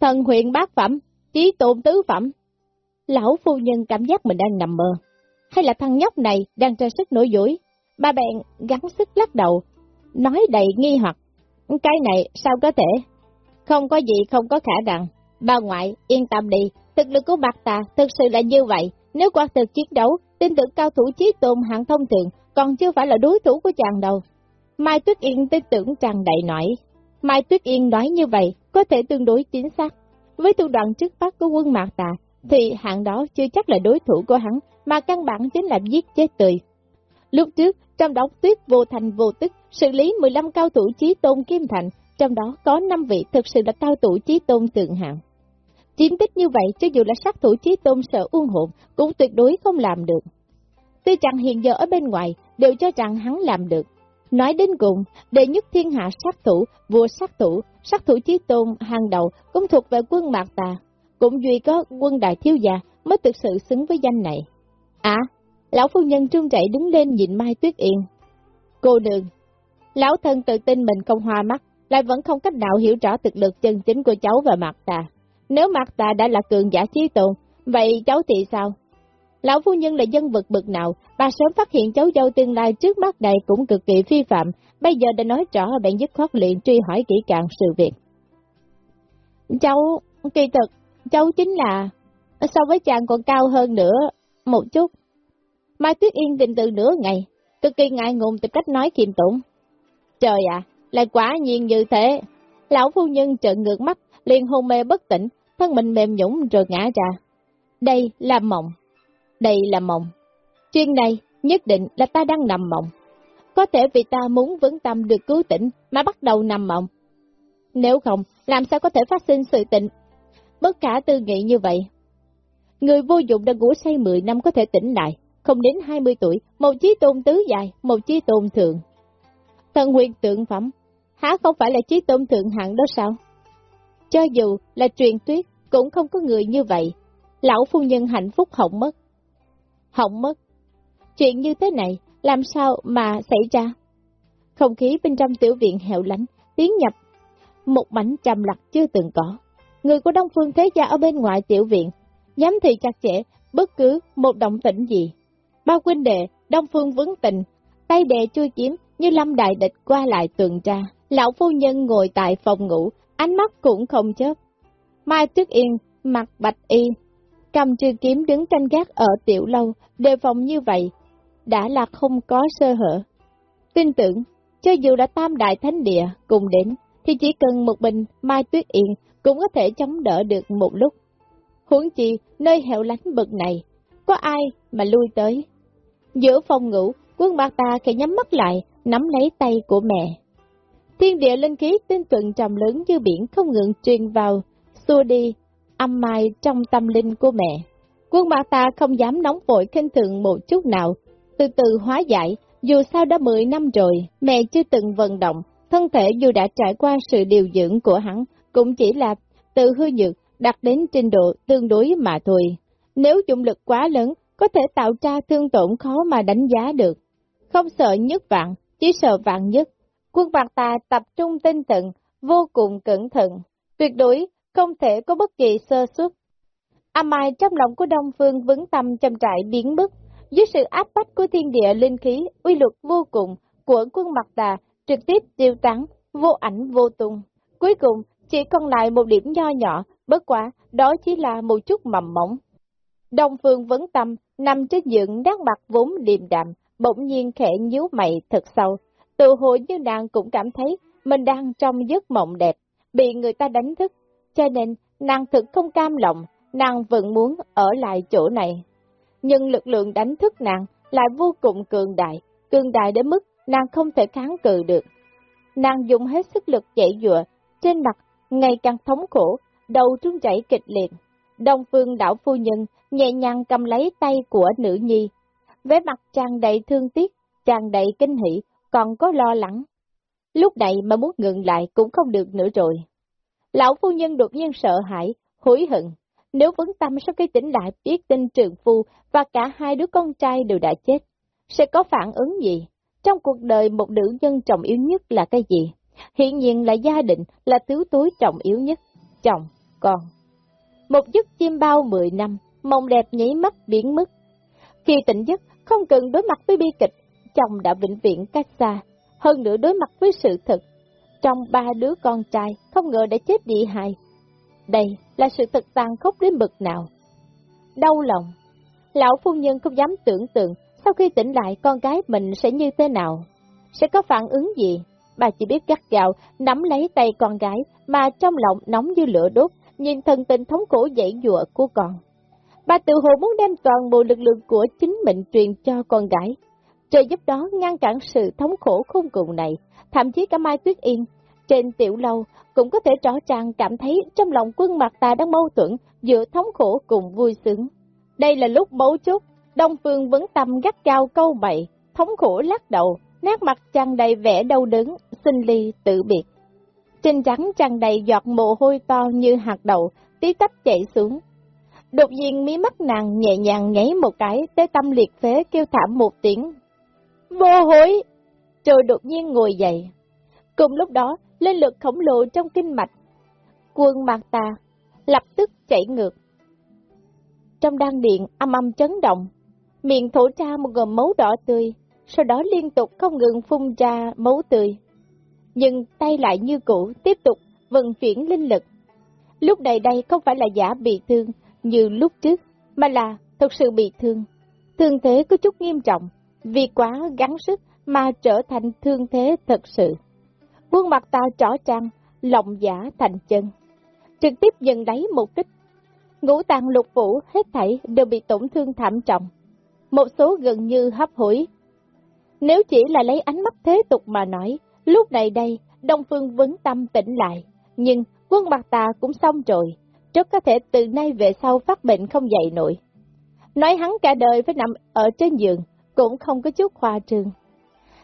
Thần huyện bát phẩm, trí tôn tứ phẩm. Lão phu nhân cảm giác mình đang nằm mơ. Hay là thằng nhóc này đang ra sức nổi dối? Ba bèn gắng sức lắc đầu, nói đầy nghi hoặc. Cái này sao có thể? Không có gì không có khả năng. Bà ngoại, yên tâm đi, thực lực của bạc tà thực sự là như vậy. Nếu qua thực chiến đấu, tin tưởng cao thủ chí tôn hạng thông thường, còn chưa phải là đối thủ của chàng đâu. Mai Tuyết Yên tin tưởng chàng đầy nổi. Mai Tuyết Yên nói như vậy, có thể tương đối chính xác. Với thủ đoạn trước bắt của quân mạc tà, thì hạng đó chưa chắc là đối thủ của hắn, mà căn bản chính là giết chết tươi. Lúc trước, trong đóng tuyết vô thành vô tức, xử lý 15 cao thủ chí tôn kim thành, trong đó có 5 vị thực sự là cao thủ chí tôn tượng hạng. Chiến tích như vậy, cho dù là sát thủ chí tôn sợ uông hộn, cũng tuyệt đối không làm được. Tuy chẳng hiện giờ ở bên ngoài, đều cho rằng hắn làm được. Nói đến cùng, đệ nhất thiên hạ sát thủ, vua sát thủ, sát thủ chí tôn hàng đầu cũng thuộc về quân mạc tà. Cũng duy có quân đại thiếu gia mới thực sự xứng với danh này. À, Lão phu nhân trung chạy đứng lên nhìn Mai Tuyết Yên. Cô đường, lão thân tự tin mình không hoa mắt, lại vẫn không cách nào hiểu rõ thực lực chân chính của cháu và mạc tà Nếu mạc tà đã là cường giả chí tôn vậy cháu thì sao? Lão phu nhân là dân vật bực nào, bà sớm phát hiện cháu dâu tương lai trước mắt này cũng cực kỳ phi phạm, bây giờ đã nói rõ bạn dứt khoát liền truy hỏi kỹ càng sự việc. Cháu, kỳ thực, cháu chính là, so với chàng còn cao hơn nữa, một chút. Mai Tuyết Yên định từ nửa ngày, cực kỳ ngại ngùng từ cách nói kiềm tụng. Trời ạ, lại quả nhiên như thế. Lão phu nhân trợn ngược mắt, liền hôn mê bất tỉnh, thân mình mềm nhũng rồi ngã ra. Đây là mộng. Đây là mộng. Chuyện này nhất định là ta đang nằm mộng. Có thể vì ta muốn vững tâm được cứu tỉnh mà bắt đầu nằm mộng. Nếu không, làm sao có thể phát sinh sự tịnh? Bất cả tư nghị như vậy. Người vô dụng đã ngủ say 10 năm có thể tỉnh lại, không đến 20 tuổi, một chí tôn tứ dài, một chí tôn thượng. Thần huyền tượng phẩm, há không phải là chí tôn thượng hạng đó sao? Cho dù là truyền tuyết, cũng không có người như vậy. Lão phu nhân hạnh phúc hỏng mất. Hỏng mất. Chuyện như thế này, làm sao mà xảy ra? Không khí bên trong tiểu viện hẻo lánh, tiến nhập, một mảnh trầm lặng chưa từng có. Người của Đông Phương Thế Gia ở bên ngoài tiểu viện, dám thì chặt chẽ, bất cứ một động tĩnh gì. Bao huynh đệ, Đông Phương vấn tình, tay đệ chui kiếm như lâm đại địch qua lại tuần tra. Lão phu nhân ngồi tại phòng ngủ, ánh mắt cũng không chớp. Mai Tuyết Yên, mặt bạch y, cầm trường kiếm đứng canh gác ở tiểu lâu, đề phòng như vậy, đã là không có sơ hở. Tin tưởng, cho dù đã tam đại thánh địa cùng đến, thì chỉ cần một bình Mai Tuyết Yên cũng có thể chống đỡ được một lúc. Huống chi, nơi hẻo lánh bực này, có ai mà lui tới. Giữa phòng ngủ, quân bạc ta khẽ nhắm mắt lại, nắm lấy tay của mẹ. Thiên địa linh khí tinh tuần trầm lớn như biển không ngừng truyền vào, xua đi, âm mai trong tâm linh của mẹ. Quân bà ta không dám nóng vội khinh thường một chút nào, từ từ hóa giải, dù sao đã 10 năm rồi, mẹ chưa từng vận động, thân thể dù đã trải qua sự điều dưỡng của hắn, cũng chỉ là tự hư nhược, đặt đến trình độ tương đối mà thôi. Nếu dụng lực quá lớn, có thể tạo ra thương tổn khó mà đánh giá được. Không sợ nhất vạn, chỉ sợ vạn nhất. Quân bạc ta tập trung tinh thần, vô cùng cẩn thận, tuyệt đối không thể có bất kỳ sơ suất. A Mai trong lòng của Đông Phương vững tâm trầm trại biến mất, dưới sự áp bách của thiên địa linh khí, uy luật vô cùng của quân mặt tà, trực tiếp tiêu tán, vô ảnh vô tung. Cuối cùng, chỉ còn lại một điểm nho nhỏ, bất quá đó chỉ là một chút mầm mỏng. Đông Phương vấn tâm, nằm trên giường đát mặt vốn điềm đạm, bỗng nhiên khẽ nhíu mày thật sâu. Tự hồ như nàng cũng cảm thấy mình đang trong giấc mộng đẹp, bị người ta đánh thức, cho nên nàng thực không cam lòng, nàng vẫn muốn ở lại chỗ này. Nhưng lực lượng đánh thức nàng lại vô cùng cường đại, cường đại đến mức nàng không thể kháng cự được. Nàng dùng hết sức lực chạy dựa, trên mặt ngày càng thống khổ, đầu trung chảy kịch liệt. Đông phương đảo phu nhân nhẹ nhàng cầm lấy tay của nữ nhi, vẻ mặt tràn đầy thương tiếc, tràn đầy kinh hỉ, còn có lo lắng. Lúc này mà muốn ngừng lại cũng không được nữa rồi. Lão phu nhân đột nhiên sợ hãi, hối hận. Nếu vấn tâm sau khi tỉnh lại biết tin trường phu và cả hai đứa con trai đều đã chết, sẽ có phản ứng gì? Trong cuộc đời một nữ nhân trọng yếu nhất là cái gì? Hiện nhiên là gia đình, là thứ tối trọng yếu nhất. Chồng, con. Một giấc chim bao 10 năm, mộng đẹp nhảy mắt biến mất. Khi tỉnh giấc, không cần đối mặt với bi kịch, chồng đã vĩnh viễn cách xa. Hơn nữa đối mặt với sự thật, trong ba đứa con trai, không ngờ đã chết đi hại. Đây là sự thật tàn khốc đến bực nào. Đau lòng. Lão phu nhân không dám tưởng tượng sau khi tỉnh lại con gái mình sẽ như thế nào? Sẽ có phản ứng gì? Bà chỉ biết gắt gạo, nắm lấy tay con gái, mà trong lòng nóng như lửa đốt, nhìn thần tình thống khổ dãy dụa của con. Bà tự hồ muốn đem toàn bộ lực lượng của chính mình truyền cho con gái. Trời giúp đó ngăn cản sự thống khổ không cùng này, thậm chí cả Mai Tuyết Yên, trên tiểu lâu cũng có thể rõ ràng cảm thấy trong lòng quân mặt ta đang mâu thuẫn giữa thống khổ cùng vui sướng. Đây là lúc bấu chốt Đông Phương vấn tâm gắt cao câu bậy, thống khổ lắc đầu, nét mặt tràn đầy vẻ đau đớn, sinh ly tự biệt. Trên trắng tràn đầy giọt mồ hôi to như hạt đậu, tí tách chảy xuống. Đột nhiên mí mắt nàng nhẹ nhàng nhảy một cái, tới tâm liệt phế kêu thảm một tiếng. Vô hối! Rồi đột nhiên ngồi dậy. Cùng lúc đó, lên lực khổng lồ trong kinh mạch. Quân mạc ta lập tức chảy ngược. Trong đan điện âm âm chấn động, miệng thổ ra một gồm máu đỏ tươi, sau đó liên tục không ngừng phun ra máu tươi. Nhưng tay lại như cũ, tiếp tục vận chuyển linh lực. Lúc này đây không phải là giả bị thương như lúc trước, mà là thực sự bị thương. Thương thế có chút nghiêm trọng, vì quá gắng sức mà trở thành thương thế thật sự. Quân mặt ta trỏ trăng, lòng giả thành chân. Trực tiếp dần đáy một kích. Ngũ tàng lục phủ hết thảy đều bị tổn thương thảm trọng. Một số gần như hấp hủi. Nếu chỉ là lấy ánh mắt thế tục mà nói, lúc này đây, Đông Phương vấn tâm tỉnh lại. Nhưng quân mặt ta cũng xong rồi, rất có thể từ nay về sau phát bệnh không dậy nổi. Nói hắn cả đời phải nằm ở trên giường, cũng không có chút khoa trương.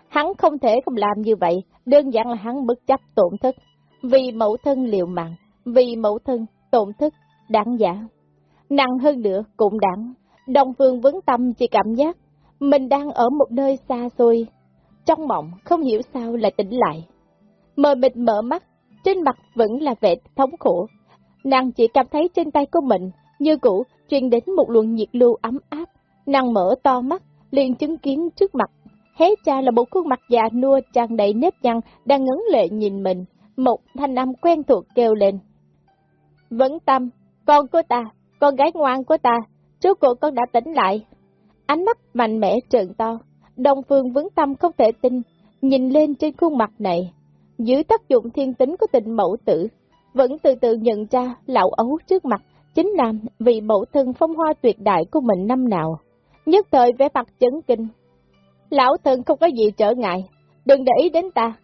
Hắn không thể không làm như vậy, đơn giản là hắn bất chấp tổn thất, vì mẫu thân liều mạng, vì mẫu thân tổn thất, đáng giả. Nặng hơn nữa cũng đáng, đồng phương vấn tâm chỉ cảm giác, mình đang ở một nơi xa xôi, trong mộng không hiểu sao lại tỉnh lại. Mờ mịt mở mắt, trên mặt vẫn là vẻ thống khổ. Nàng chỉ cảm thấy trên tay của mình, như cũ, truyền đến một luồng nhiệt lưu ấm áp. Nàng mở to mắt, liền chứng kiến trước mặt. Hé cha là một khuôn mặt già nua tràn đầy nếp nhăn, đang ngấn lệ nhìn mình. Một thanh âm quen thuộc kêu lên. vẫn tâm, con của ta, con gái ngoan của ta, trước cuộc con đã tỉnh lại. Ánh mắt mạnh mẽ trợn to, đồng phương vững tâm không thể tin, nhìn lên trên khuôn mặt này. Dưới tác dụng thiên tính của tình mẫu tử, vẫn từ từ nhận ra lão ấu trước mặt chính là vì mẫu thân phong hoa tuyệt đại của mình năm nào. Nhất thời vẻ mặt chấn kinh. Lão thân không có gì trở ngại, đừng để ý đến ta.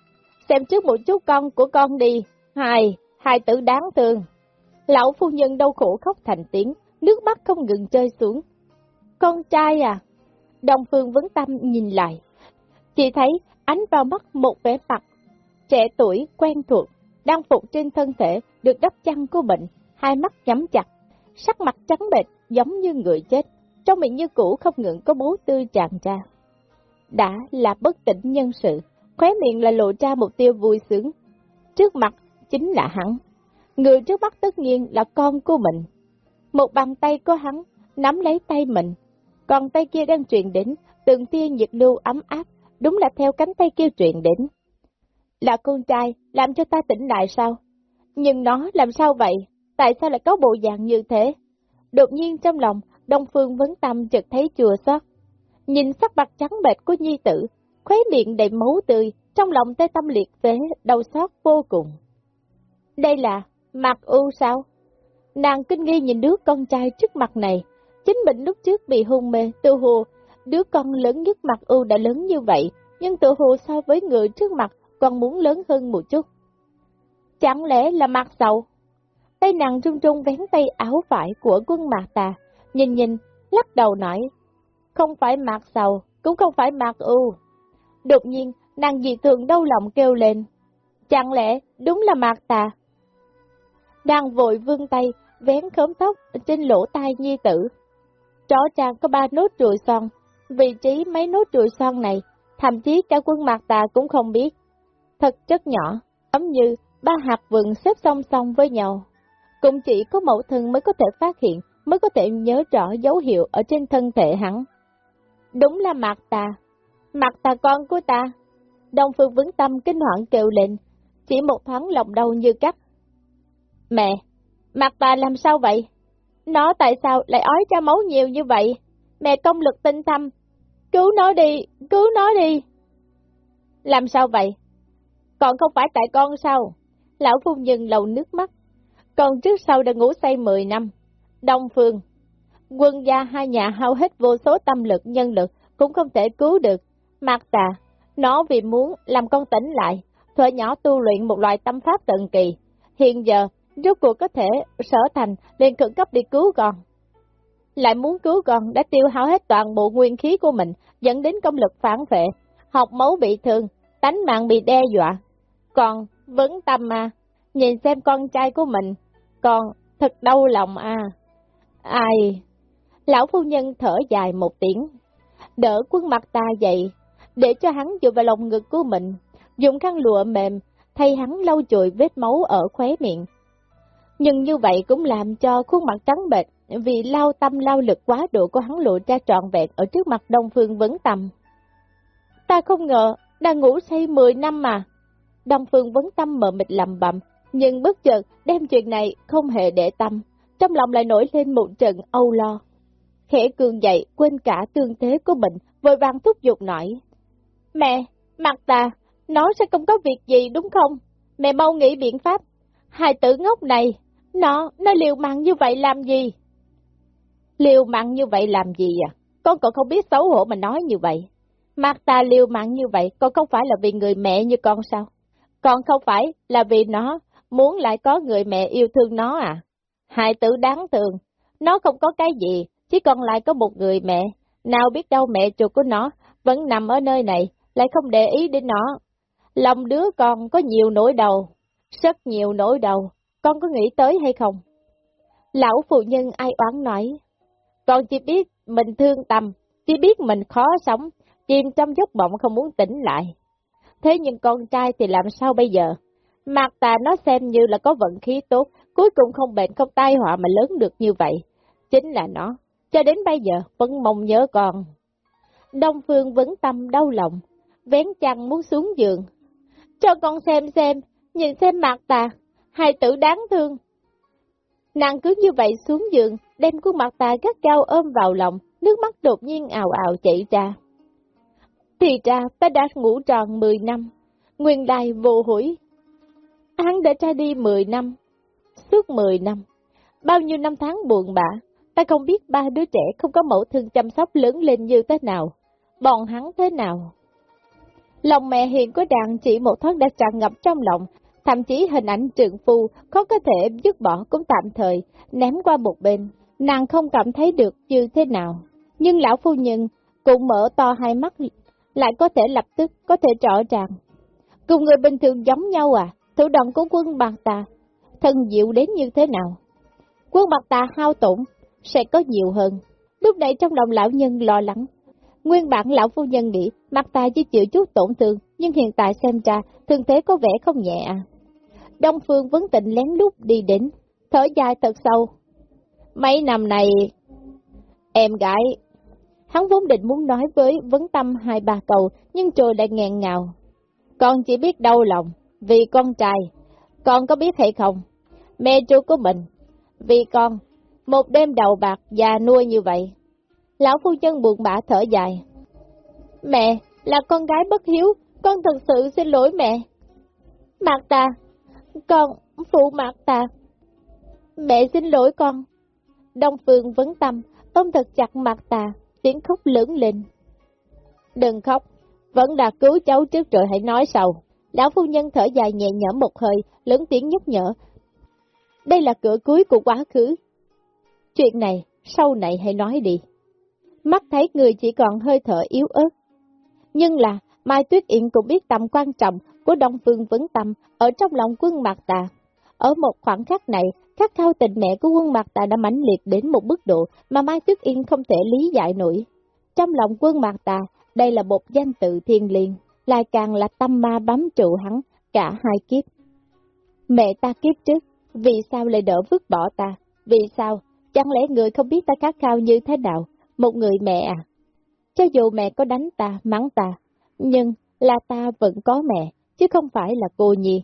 Xem trước một chút con của con đi, hài, hài tử đáng thương. Lão phu nhân đau khổ khóc thành tiếng, nước mắt không ngừng rơi xuống. Con trai à? Đồng phương vấn tâm nhìn lại. Chỉ thấy ánh vào mắt một vẻ mặt trẻ tuổi, quen thuộc, đang phục trên thân thể, được đắp chăn của bệnh, hai mắt nhắm chặt, sắc mặt trắng bệch giống như người chết, trong miệng như cũ không ngừng có bố tươi tràn ra. Đã là bất tỉnh nhân sự, khóe miệng là lộ ra một tiêu vui sướng. Trước mặt chính là hắn, người trước mắt tất nhiên là con của mình. Một bàn tay của hắn nắm lấy tay mình, còn tay kia đang truyền đến, từng tia nhiệt lưu ấm áp, đúng là theo cánh tay kia truyền đến. Là con trai, làm cho ta tỉnh lại sao? Nhưng nó làm sao vậy? Tại sao lại có bộ dạng như thế? Đột nhiên trong lòng, Đông Phương Vấn Tâm chợt thấy chùa xót. Nhìn sắc mặt trắng bệch của nhi tử, khóe miệng đầy máu tươi, trong lòng tê tâm liệt phế, đau xót vô cùng. Đây là mặt u sao? Nàng kinh nghi nhìn đứa con trai trước mặt này, chính mình lúc trước bị hôn mê, tự hồ, đứa con lớn nhất mặt u đã lớn như vậy, nhưng tự hồ so với người trước mặt còn muốn lớn hơn một chút. Chẳng lẽ là mặt sầu? Tay nàng trung trung vén tay áo phải của quân mạc tà, nhìn nhìn, lắc đầu nói, không phải mạc sầu, cũng không phải mạc u. Đột nhiên, nàng dị thường đau lòng kêu lên, chẳng lẽ đúng là mạc tà? Đang vội vương tay, vén khóm tóc trên lỗ tai nhi tử. Rõ ràng có ba nốt trùi son, vị trí mấy nốt trùi son này, thậm chí cả quân mạc tà cũng không biết thật chất nhỏ, giống như ba hạt vườn xếp song song với nhau. Cũng chỉ có mẫu thân mới có thể phát hiện, mới có thể nhớ rõ dấu hiệu ở trên thân thể hắn. Đúng là mặt ta, mặt ta con của ta. Đông Phương vững tâm kinh hoảng kêu lên, chỉ một thoáng lòng đau như cắt. Mẹ, mặt tà làm sao vậy? Nó tại sao lại ói ra máu nhiều như vậy? Mẹ công lực tinh thâm, cứu nó đi, cứu nó đi. Làm sao vậy? Còn không phải tại con sao? Lão phu nhân lầu nước mắt. Con trước sau đã ngủ say 10 năm. Đông Phương. Quân gia hai nhà hao hết vô số tâm lực, nhân lực, cũng không thể cứu được. Mạc tà, nó vì muốn làm con tỉnh lại, thuở nhỏ tu luyện một loại tâm pháp tận kỳ. Hiện giờ, rốt cuộc có thể sở thành liền khẩn cấp đi cứu con. Lại muốn cứu con đã tiêu hao hết toàn bộ nguyên khí của mình, dẫn đến công lực phản vệ, học máu bị thương, tánh mạng bị đe dọa, còn vẫn tâm à, nhìn xem con trai của mình, còn thật đau lòng à. Ai? Lão phu nhân thở dài một tiếng, đỡ quân mặt ta dậy, để cho hắn dựa vào lòng ngực của mình, dùng khăn lụa mềm, thay hắn lau chùi vết máu ở khóe miệng. Nhưng như vậy cũng làm cho khuôn mặt trắng bệch vì lao tâm lao lực quá độ của hắn lộ ra trọn vẹn ở trước mặt Đông Phương Vấn Tâm. Ta không ngờ, đang ngủ say 10 năm mà. Đông Phương Vấn Tâm mờ mịt lầm bầm, nhưng bất chợt đem chuyện này không hề để tâm, trong lòng lại nổi lên một trận âu lo. Khẽ cường dậy, quên cả tương thế của mình, vội vàng thúc giục nói. Mẹ, mặt ta, nó sẽ không có việc gì đúng không? Mẹ mau nghĩ biện pháp. Hai tử ngốc này, nó, nó liều mạng như vậy làm gì? Liều mạng như vậy làm gì à? Con còn không biết xấu hổ mà nói như vậy. Mặt ta liều mạng như vậy, con không phải là vì người mẹ như con sao? Con không phải là vì nó muốn lại có người mẹ yêu thương nó à? Hai tử đáng thương, nó không có cái gì, chỉ còn lại có một người mẹ. Nào biết đâu mẹ chuột của nó vẫn nằm ở nơi này, lại không để ý đến nó. Lòng đứa con có nhiều nỗi đầu, rất nhiều nỗi đầu, con có nghĩ tới hay không? Lão phụ nhân ai oán nói, con chỉ biết mình thương tâm, chỉ biết mình khó sống, chìm trong giấc mộng không muốn tỉnh lại. Thế nhưng con trai thì làm sao bây giờ? Mạc tà nó xem như là có vận khí tốt, cuối cùng không bệnh không tai họa mà lớn được như vậy. Chính là nó, cho đến bây giờ vẫn mong nhớ con. Đông Phương vẫn tâm đau lòng, vén chăn muốn xuống giường. Cho con xem xem, nhìn xem mặt ta, hai tử đáng thương. Nàng cứ như vậy xuống giường, đem khuôn mặt ta gắt cao ôm vào lòng, nước mắt đột nhiên ào ào chảy ra. Thì ra ta đã ngủ tròn 10 năm, nguyên đài vô hủy. Hắn đã ra đi 10 năm, suốt 10 năm. Bao nhiêu năm tháng buồn bã, ta không biết ba đứa trẻ không có mẫu thương chăm sóc lớn lên như thế nào, bọn hắn thế nào. Lòng mẹ hiện của đàn chỉ một thoáng đã tràn ngập trong lòng, thậm chí hình ảnh trượng phu khó có thể dứt bỏ cũng tạm thời, ném qua một bên, nàng không cảm thấy được như thế nào. Nhưng lão phu nhân cũng mở to hai mắt, lại có thể lập tức có thể rõ ràng. Cùng người bình thường giống nhau à, thủ đoạn của quân bạc tà, thân diệu đến như thế nào. Quân bạc tà hao tổn, sẽ có nhiều hơn. Lúc này trong lòng lão nhân lo lắng. Nguyên bản lão phu nhân nghĩ, mặt ta chỉ chịu chút tổn thương, nhưng hiện tại xem ra, thương thế có vẻ không nhẹ à. Đông Phương vấn tịnh lén lút đi đến, thở dài thật sâu. Mấy năm này, em gái, hắn vốn định muốn nói với vấn tâm hai ba câu, nhưng rồi lại nghẹn ngào. Con chỉ biết đau lòng, vì con trai, con có biết hay không? Mẹ chú của mình, vì con, một đêm đầu bạc già nuôi như vậy. Lão phu nhân buồn bã thở dài. Mẹ, là con gái bất hiếu, con thật sự xin lỗi mẹ. Mạc ta, con, phụ mạc ta. Mẹ xin lỗi con. Đông Phương vấn tâm, ôm thật chặt mạc ta, tiếng khóc lớn lên. Đừng khóc, vẫn đã cứu cháu trước rồi hãy nói sau. Lão phu nhân thở dài nhẹ nhõm một hơi, lớn tiếng nhắc nhở. Đây là cửa cuối của quá khứ. Chuyện này, sau này hãy nói đi. Mắt thấy người chỉ còn hơi thở yếu ớt. Nhưng là, Mai Tuyết Yên cũng biết tầm quan trọng của Đông Phương Vấn Tâm ở trong lòng quân Mạc Tà. Ở một khoảng khắc này, khát khao tình mẹ của quân Mạc Tà đã mãnh liệt đến một mức độ mà Mai Tuyết Yên không thể lý giải nổi. Trong lòng quân Mạc Tà, đây là một danh tự thiên liêng, lại càng là tâm ma bám trụ hắn cả hai kiếp. Mẹ ta kiếp trước, vì sao lại đỡ vứt bỏ ta? Vì sao? Chẳng lẽ người không biết ta khát khao như thế nào? Một người mẹ à? Cho dù mẹ có đánh ta, mắng ta, nhưng là ta vẫn có mẹ, chứ không phải là cô nhi.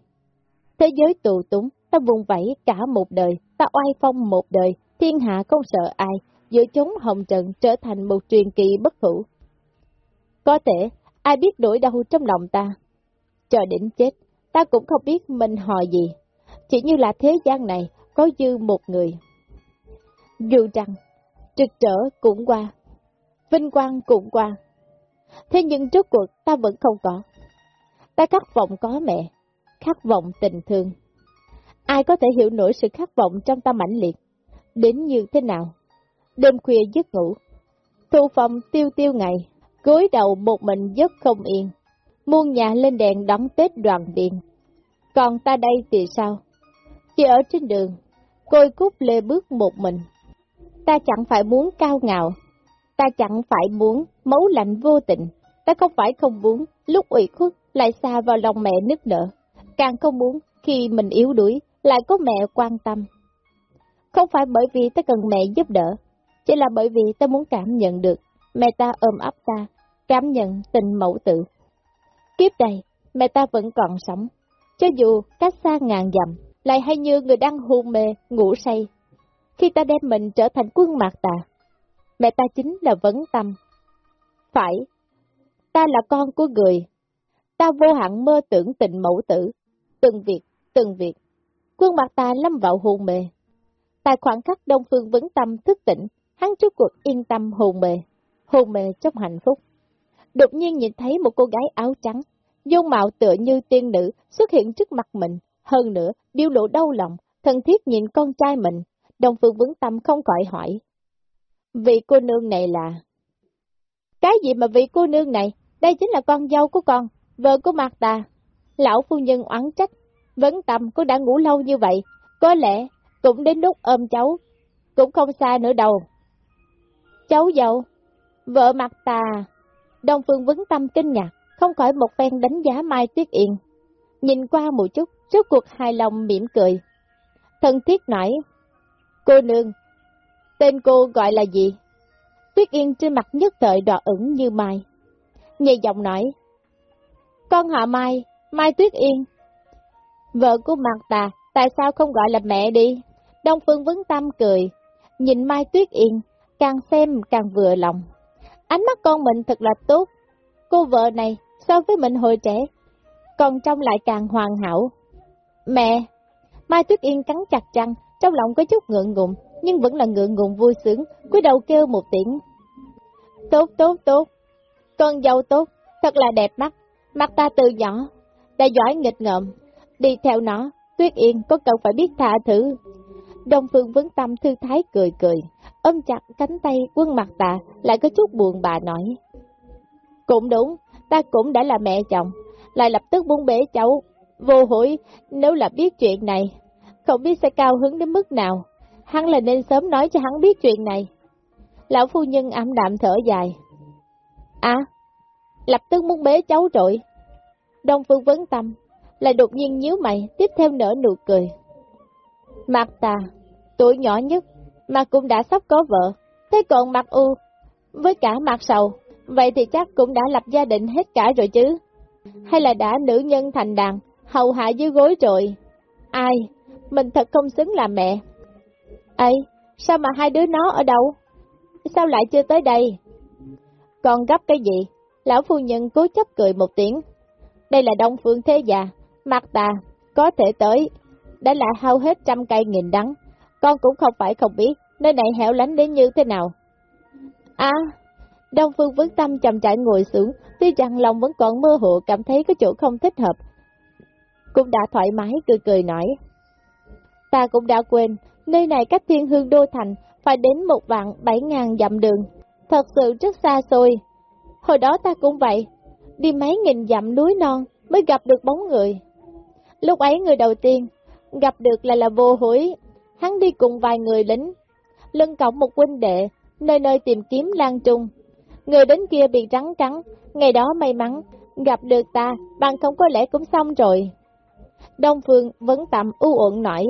Thế giới tù túng, ta vùng vẫy cả một đời, ta oai phong một đời, thiên hạ không sợ ai, giữa chúng hồng trần trở thành một truyền kỳ bất hủ. Có thể, ai biết đổi đau trong lòng ta. Chờ đến chết, ta cũng không biết mình họ gì. Chỉ như là thế gian này, có dư một người. Dù rằng, trực trở cũng qua, vinh quang cũng qua. Thế nhưng trước cuộc ta vẫn không có. Ta khát vọng có mẹ, khát vọng tình thương. Ai có thể hiểu nổi sự khát vọng trong ta mãnh liệt, đến như thế nào? Đêm khuya giấc ngủ, thu phòng tiêu tiêu ngày, cúi đầu một mình giấc không yên, muôn nhà lên đèn đón Tết đoàn điện. Còn ta đây thì sao? Chỉ ở trên đường, côi cút lê bước một mình ta chẳng phải muốn cao ngạo, ta chẳng phải muốn máu lạnh vô tình, ta không phải không muốn lúc ủy khuất lại xa vào lòng mẹ nức nở, càng không muốn khi mình yếu đuối lại có mẹ quan tâm. Không phải bởi vì ta cần mẹ giúp đỡ, chỉ là bởi vì ta muốn cảm nhận được mẹ ta ôm ấp ta, cảm nhận tình mẫu tử. Kiếp này, mẹ ta vẫn còn sống, cho dù cách xa ngàn dặm, lại hay như người đang hôn mê, ngủ say. Khi ta đem mình trở thành quân mạc tà, mẹ ta chính là vấn tâm. Phải, ta là con của người, ta vô hạn mơ tưởng tình mẫu tử, từng việc, từng việc. Quân mặt ta lâm vào hồn mê. Tại khoảng khắc Đông Phương vấn tâm thức tỉnh, hắn trước cuộc yên tâm hồn mê, hồn mê trong hạnh phúc. Đột nhiên nhìn thấy một cô gái áo trắng, dung mạo tựa như tiên nữ xuất hiện trước mặt mình, hơn nữa, biểu lộ đau lòng, thân thiết nhìn con trai mình, Đông Phương vững Tâm không khỏi hỏi. Vị cô nương này là... Cái gì mà vị cô nương này? Đây chính là con dâu của con, vợ của Mạc Tà. Lão phu nhân oán trách, Vấn Tâm cô đã ngủ lâu như vậy, có lẽ cũng đến lúc ôm cháu, cũng không xa nữa đâu. Cháu dâu, vợ Mạc Tà, Đông Phương Vấn Tâm kinh ngạc, không khỏi một phen đánh giá Mai Tuyết Yên. Nhìn qua một chút, trước cuộc hài lòng mỉm cười. Thân thiết nói, cô nương, tên cô gọi là gì? Tuyết Yên trên mặt nhất thời đỏ ửng như mai. Nhẹ giọng nói, con họ Mai, Mai Tuyết Yên. Vợ của Mạc Tà, tại sao không gọi là mẹ đi? Đông Phương Vấn Tâm cười, nhìn Mai Tuyết Yên, càng xem càng vừa lòng. Ánh mắt con mình thật là tốt, cô vợ này so với mình hồi trẻ, còn trong lại càng hoàn hảo. Mẹ! Mai Tuyết Yên cắn chặt răng, trong lòng có chút ngượng ngùng, nhưng vẫn là ngượng ngùng vui sướng, cúi đầu kêu một tiếng. Tốt, tốt, tốt, con dâu tốt, thật là đẹp mắt, mắt ta từ nhỏ, đã giỏi nghịch ngợm, đi theo nó, Tuyết Yên có cần phải biết tha thứ. Đông Phương Vấn Tâm thư thái cười cười, ôm chặt cánh tay quân mặt ta, lại có chút buồn bà nói. Cũng đúng, ta cũng đã là mẹ chồng, lại lập tức buông bể cháu. Vô hối, nếu là biết chuyện này, không biết sẽ cao hứng đến mức nào. Hắn là nên sớm nói cho hắn biết chuyện này. Lão phu nhân ảm đạm thở dài. À, lập tức muốn bế cháu rồi. Đông Phương vấn tâm, lại đột nhiên nhíu mày, tiếp theo nở nụ cười. Mạc tà, tuổi nhỏ nhất, mà cũng đã sắp có vợ, thế còn Mạc U, với cả Mạc Sầu, vậy thì chắc cũng đã lập gia đình hết cả rồi chứ. Hay là đã nữ nhân thành đàn, hầu hạ dưới gối rồi. Ai, mình thật không xứng làm mẹ. ấy sao mà hai đứa nó ở đâu? Sao lại chưa tới đây? Còn gấp cái gì? Lão phu nhân cố chấp cười một tiếng. Đây là đông phương thế già, mặt tà, có thể tới. Đã lại hao hết trăm cây nghìn đắng. Con cũng không phải không biết, nơi này hẻo lánh đến như thế nào. À, Đông Phương vững Tâm chậm chại ngồi xuống, tuy rằng lòng vẫn còn mơ hồ cảm thấy có chỗ không thích hợp. Cũng đã thoải mái cười cười nói. Ta cũng đã quên, nơi này cách thiên hương đô thành phải đến một vạn bảy ngàn dặm đường. Thật sự rất xa xôi. Hồi đó ta cũng vậy, đi mấy nghìn dặm núi non mới gặp được bóng người. Lúc ấy người đầu tiên gặp được là là vô hối, hắn đi cùng vài người lính, lưng cổng một huynh đệ, nơi nơi tìm kiếm lan trung. Người đến kia bị rắn cắn, ngày đó may mắn, gặp được ta, bằng không có lẽ cũng xong rồi. Đông Phương vẫn tạm u uẩn nổi.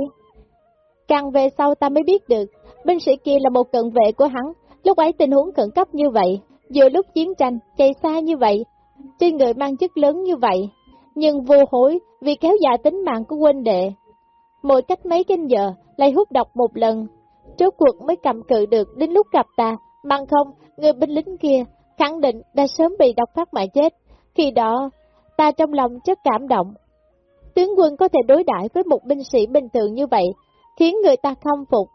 Càng về sau ta mới biết được, binh sĩ kia là một cận vệ của hắn, lúc ấy tình huống khẩn cấp như vậy, giữa lúc chiến tranh, chạy xa như vậy, trên người mang chức lớn như vậy, nhưng vô hối vì kéo dài tính mạng của huynh đệ. Mỗi cách mấy canh giờ, lại hút độc một lần, trước cuộc mới cầm cự được đến lúc gặp ta, bằng không, người binh lính kia khẳng định đã sớm bị độc phát mà chết. Khi đó, ta trong lòng rất cảm động. Tướng quân có thể đối đãi với một binh sĩ bình thường như vậy, khiến người ta không phục.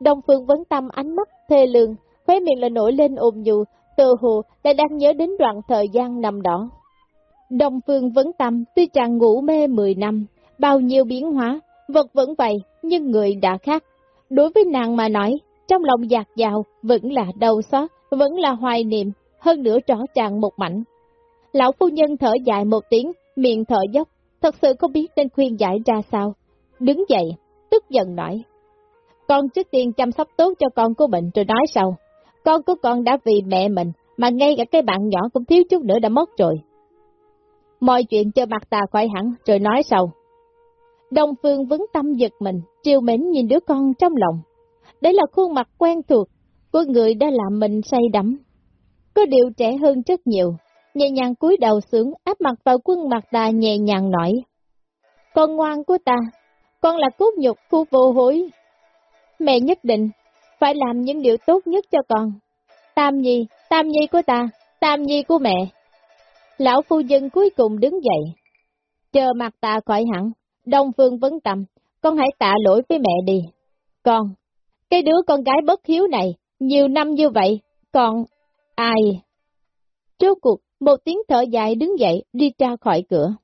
Đông Phương vấn tâm ánh mắt thê lương, khóe miệng là nổi lên ôm nhu, tự hồ đã đang nhớ đến đoạn thời gian nằm đó. Đông Phương vấn tâm tuy chàng ngủ mê 10 năm, bao nhiêu biến hóa, vật vẫn vậy, nhưng người đã khác. Đối với nàng mà nói, trong lòng giạc dào vẫn là đau xót, vẫn là hoài niệm, hơn nữa rõ chàng một mảnh. Lão phu nhân thở dài một tiếng, miệng thở dốc, thật sự không biết nên khuyên giải ra sao. Đứng dậy, tức giận nói. con trước tiên chăm sóc tốt cho con của mình rồi nói sau. Con của con đã vì mẹ mình, mà ngay cả cái bạn nhỏ cũng thiếu chút nữa đã mất rồi. Mọi chuyện cho mặt ta khỏi hẳn, rồi nói sau. Đông Phương vững tâm giật mình, triều mến nhìn đứa con trong lòng. Đấy là khuôn mặt quen thuộc của người đã làm mình say đắm. Có điều trẻ hơn rất nhiều, nhẹ nhàng cúi đầu xuống, áp mặt vào quân mặt ta nhẹ nhàng nói. Con ngoan của ta, con là cốt nhục khu vô hối. Mẹ nhất định phải làm những điều tốt nhất cho con. Tam nhi, tam nhi của ta, tam nhi của mẹ. Lão phu dân cuối cùng đứng dậy. Chờ mặt ta khỏi hẳn, Đông Phương vấn tâm, con hãy tạ lỗi với mẹ đi. Con, cái đứa con gái bất hiếu này, nhiều năm như vậy, còn ai? Trước cuộc, một tiếng thở dài đứng dậy đi ra khỏi cửa.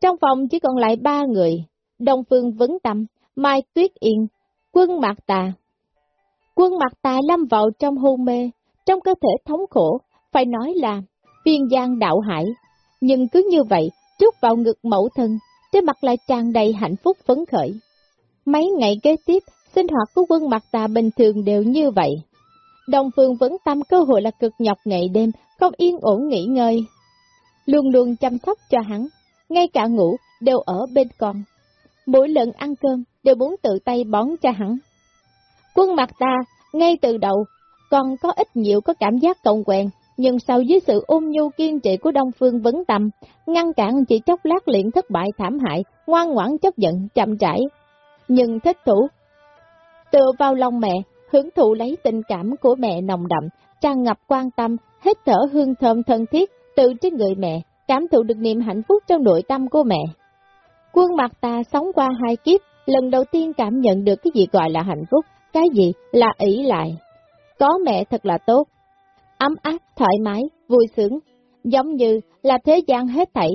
Trong phòng chỉ còn lại ba người, Đông Phương Vấn Tâm, Mai Tuyết Yên, Quân Mạc Tà. Quân Mạc Tà lâm vào trong hôn mê, trong cơ thể thống khổ, phải nói là phiên giang đạo hải. Nhưng cứ như vậy, trút vào ngực mẫu thân, trên mặt lại tràn đầy hạnh phúc phấn khởi. Mấy ngày kế tiếp, sinh hoạt của quân Mạc Tà bình thường đều như vậy. Đồng phương vẫn tâm cơ hội là cực nhọc ngày đêm, không yên ổn nghỉ ngơi. Luôn luôn chăm sóc cho hắn, ngay cả ngủ đều ở bên con. Mỗi lần ăn cơm đều muốn tự tay bón cho hắn. Quân mặt ta, ngay từ đầu, còn có ít nhiều có cảm giác cộng quen, nhưng sau dưới sự ôm nhu kiên trì của Đông Phương vấn tâm, ngăn cản chỉ chốc lát liền thất bại thảm hại, ngoan ngoãn chấp nhận, chậm trải. Nhưng thích thủ, tựa vào lòng mẹ, hưởng thụ lấy tình cảm của mẹ nồng đậm, tràn ngập quan tâm, hết thở hương thơm thân thiết từ trên người mẹ, cảm thụ được niềm hạnh phúc trong nội tâm của mẹ. Quân mặt ta sống qua hai kiếp, lần đầu tiên cảm nhận được cái gì gọi là hạnh phúc, cái gì là ỷ lại. Có mẹ thật là tốt, ấm áp, thoải mái, vui sướng, giống như là thế gian hết thảy.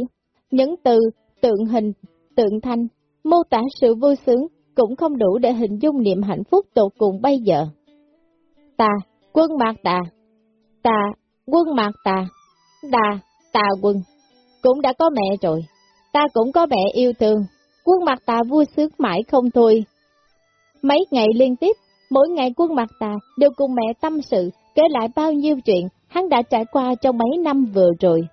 Những từ, tượng hình, tượng thanh, mô tả sự vui sướng cũng không đủ để hình dung niềm hạnh phúc tột cùng bây giờ. Ta, quân mạc tà, ta, quân mạc tà, đà, tà quân, cũng đã có mẹ rồi, ta cũng có mẹ yêu thương, quân mặt ta vui sướng mãi không thôi. Mấy ngày liên tiếp, mỗi ngày quân mặt ta đều cùng mẹ tâm sự, kể lại bao nhiêu chuyện hắn đã trải qua trong mấy năm vừa rồi.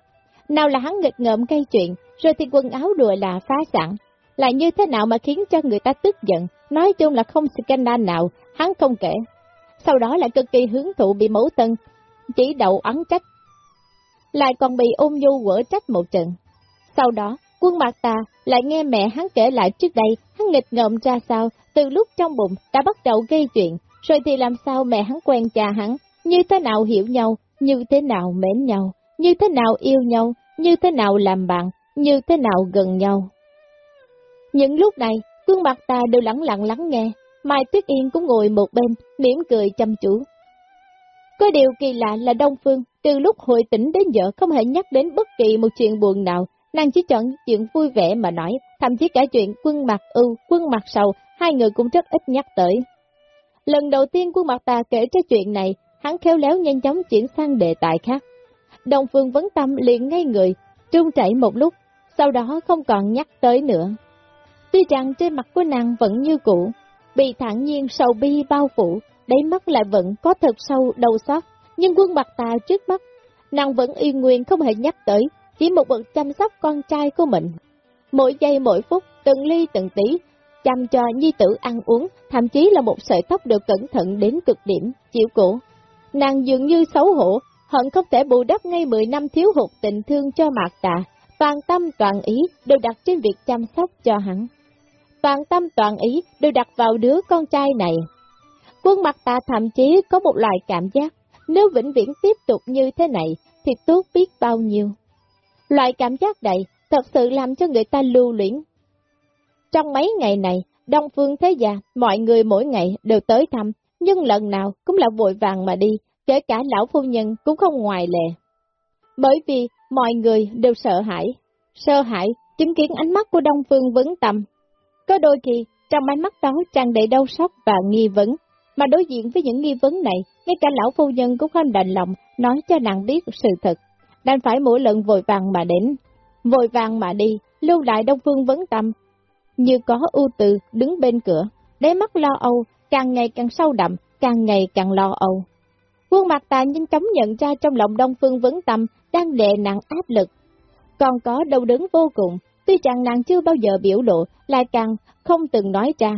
Nào là hắn nghịch ngợm gây chuyện, rồi thì quần áo đùa là phá sản, là như thế nào mà khiến cho người ta tức giận, nói chung là không scandal nào, hắn không kể. Sau đó lại cực kỳ hứng thụ bị mẫu tân, chỉ đậu ấn trách. Lại còn bị ôm nhu quở trách một trận. Sau đó, quân mặt tà lại nghe mẹ hắn kể lại trước đây, hắn nghịch ngợm ra sao, từ lúc trong bụng đã bắt đầu gây chuyện, rồi thì làm sao mẹ hắn quen cha hắn, như thế nào hiểu nhau, như thế nào mến nhau, như thế nào yêu nhau, như thế nào làm bạn, như thế nào gần nhau. Những lúc này, Quân mặt ta đều lặng lặng lắng nghe, Mai Tuyết Yên cũng ngồi một bên, mỉm cười chăm chú. Có điều kỳ lạ là Đông Phương, từ lúc hội tỉnh đến giờ không hề nhắc đến bất kỳ một chuyện buồn nào, nàng chỉ chọn chuyện vui vẻ mà nói, thậm chí cả chuyện quân mặt ưu, quân mặt sầu, hai người cũng rất ít nhắc tới. Lần đầu tiên quân mặt ta kể cho chuyện này, hắn khéo léo nhanh chóng chuyển sang đề tài khác. Đồng Phương vấn tâm liền ngay người, trung chảy một lúc, sau đó không còn nhắc tới nữa. Tuy rằng trên mặt của nàng vẫn như cũ, bị thản nhiên sầu bi bao phủ, đáy mắt lại vẫn có thật sâu đầu xót, nhưng quân mặt tà trước mắt, nàng vẫn yên nguyên không hề nhắc tới, chỉ một bậc chăm sóc con trai của mình. Mỗi giây mỗi phút, từng ly từng tí, chăm cho nhi tử ăn uống, thậm chí là một sợi tóc đều cẩn thận đến cực điểm, chịu cổ. Nàng dường như xấu hổ, hận không thể bù đắp ngay 10 năm thiếu hụt tình thương cho mạc tà, toàn tâm toàn ý đều đặt trên việc chăm sóc cho hắn toàn tâm toàn ý đều đặt vào đứa con trai này. Quân mặt ta thậm chí có một loại cảm giác, nếu vĩnh viễn tiếp tục như thế này, thì tốt biết bao nhiêu. Loại cảm giác này thật sự làm cho người ta lưu luyến. Trong mấy ngày này, Đông Phương Thế Gia, mọi người mỗi ngày đều tới thăm, nhưng lần nào cũng là vội vàng mà đi, kể cả lão phu nhân cũng không ngoài lệ. Bởi vì mọi người đều sợ hãi, sợ hãi chứng kiến ánh mắt của Đông Phương vấn tâm, có đôi khi, trong ánh mắt đó tràn đầy đau xót và nghi vấn, mà đối diện với những nghi vấn này, ngay cả lão phu nhân cũng không đành lòng nói cho nàng biết sự thật, đành phải mỗi lần vội vàng mà đến, vội vàng mà đi, lưu lại Đông Phương vấn tâm, như có ưu từ đứng bên cửa, đáy mắt lo âu, càng ngày càng sâu đậm, càng ngày càng lo âu. Quân mặt tà nhanh chóng nhận ra trong lòng Đông Phương Vấn Tâm đang đè nặng áp lực, còn có đau đớn vô cùng, tuy chàng nàng chưa bao giờ biểu lộ, lại càng không từng nói ra.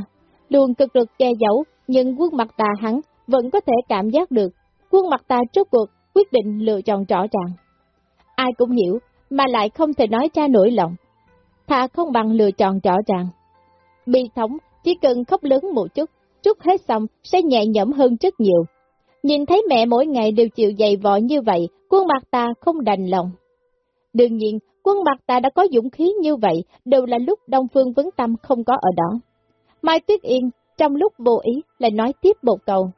Luôn cực lực che giấu, nhưng quân mặt tà hắn vẫn có thể cảm giác được. Quân mặt tà trước cuộc quyết định lựa chọn rõ ràng. Ai cũng hiểu, mà lại không thể nói ra nổi lòng. Thà không bằng lựa chọn rõ ràng. Bi thống chỉ cần khóc lớn một chút, chút hết xong sẽ nhẹ nhõm hơn rất nhiều. Nhìn thấy mẹ mỗi ngày đều chịu dày vò như vậy, quân mặt ta không đành lòng. Đương nhiên, quân mặt ta đã có dũng khí như vậy, đều là lúc Đông Phương Vấn Tâm không có ở đó. Mai Tuyết Yên, trong lúc vô ý, lại nói tiếp một câu.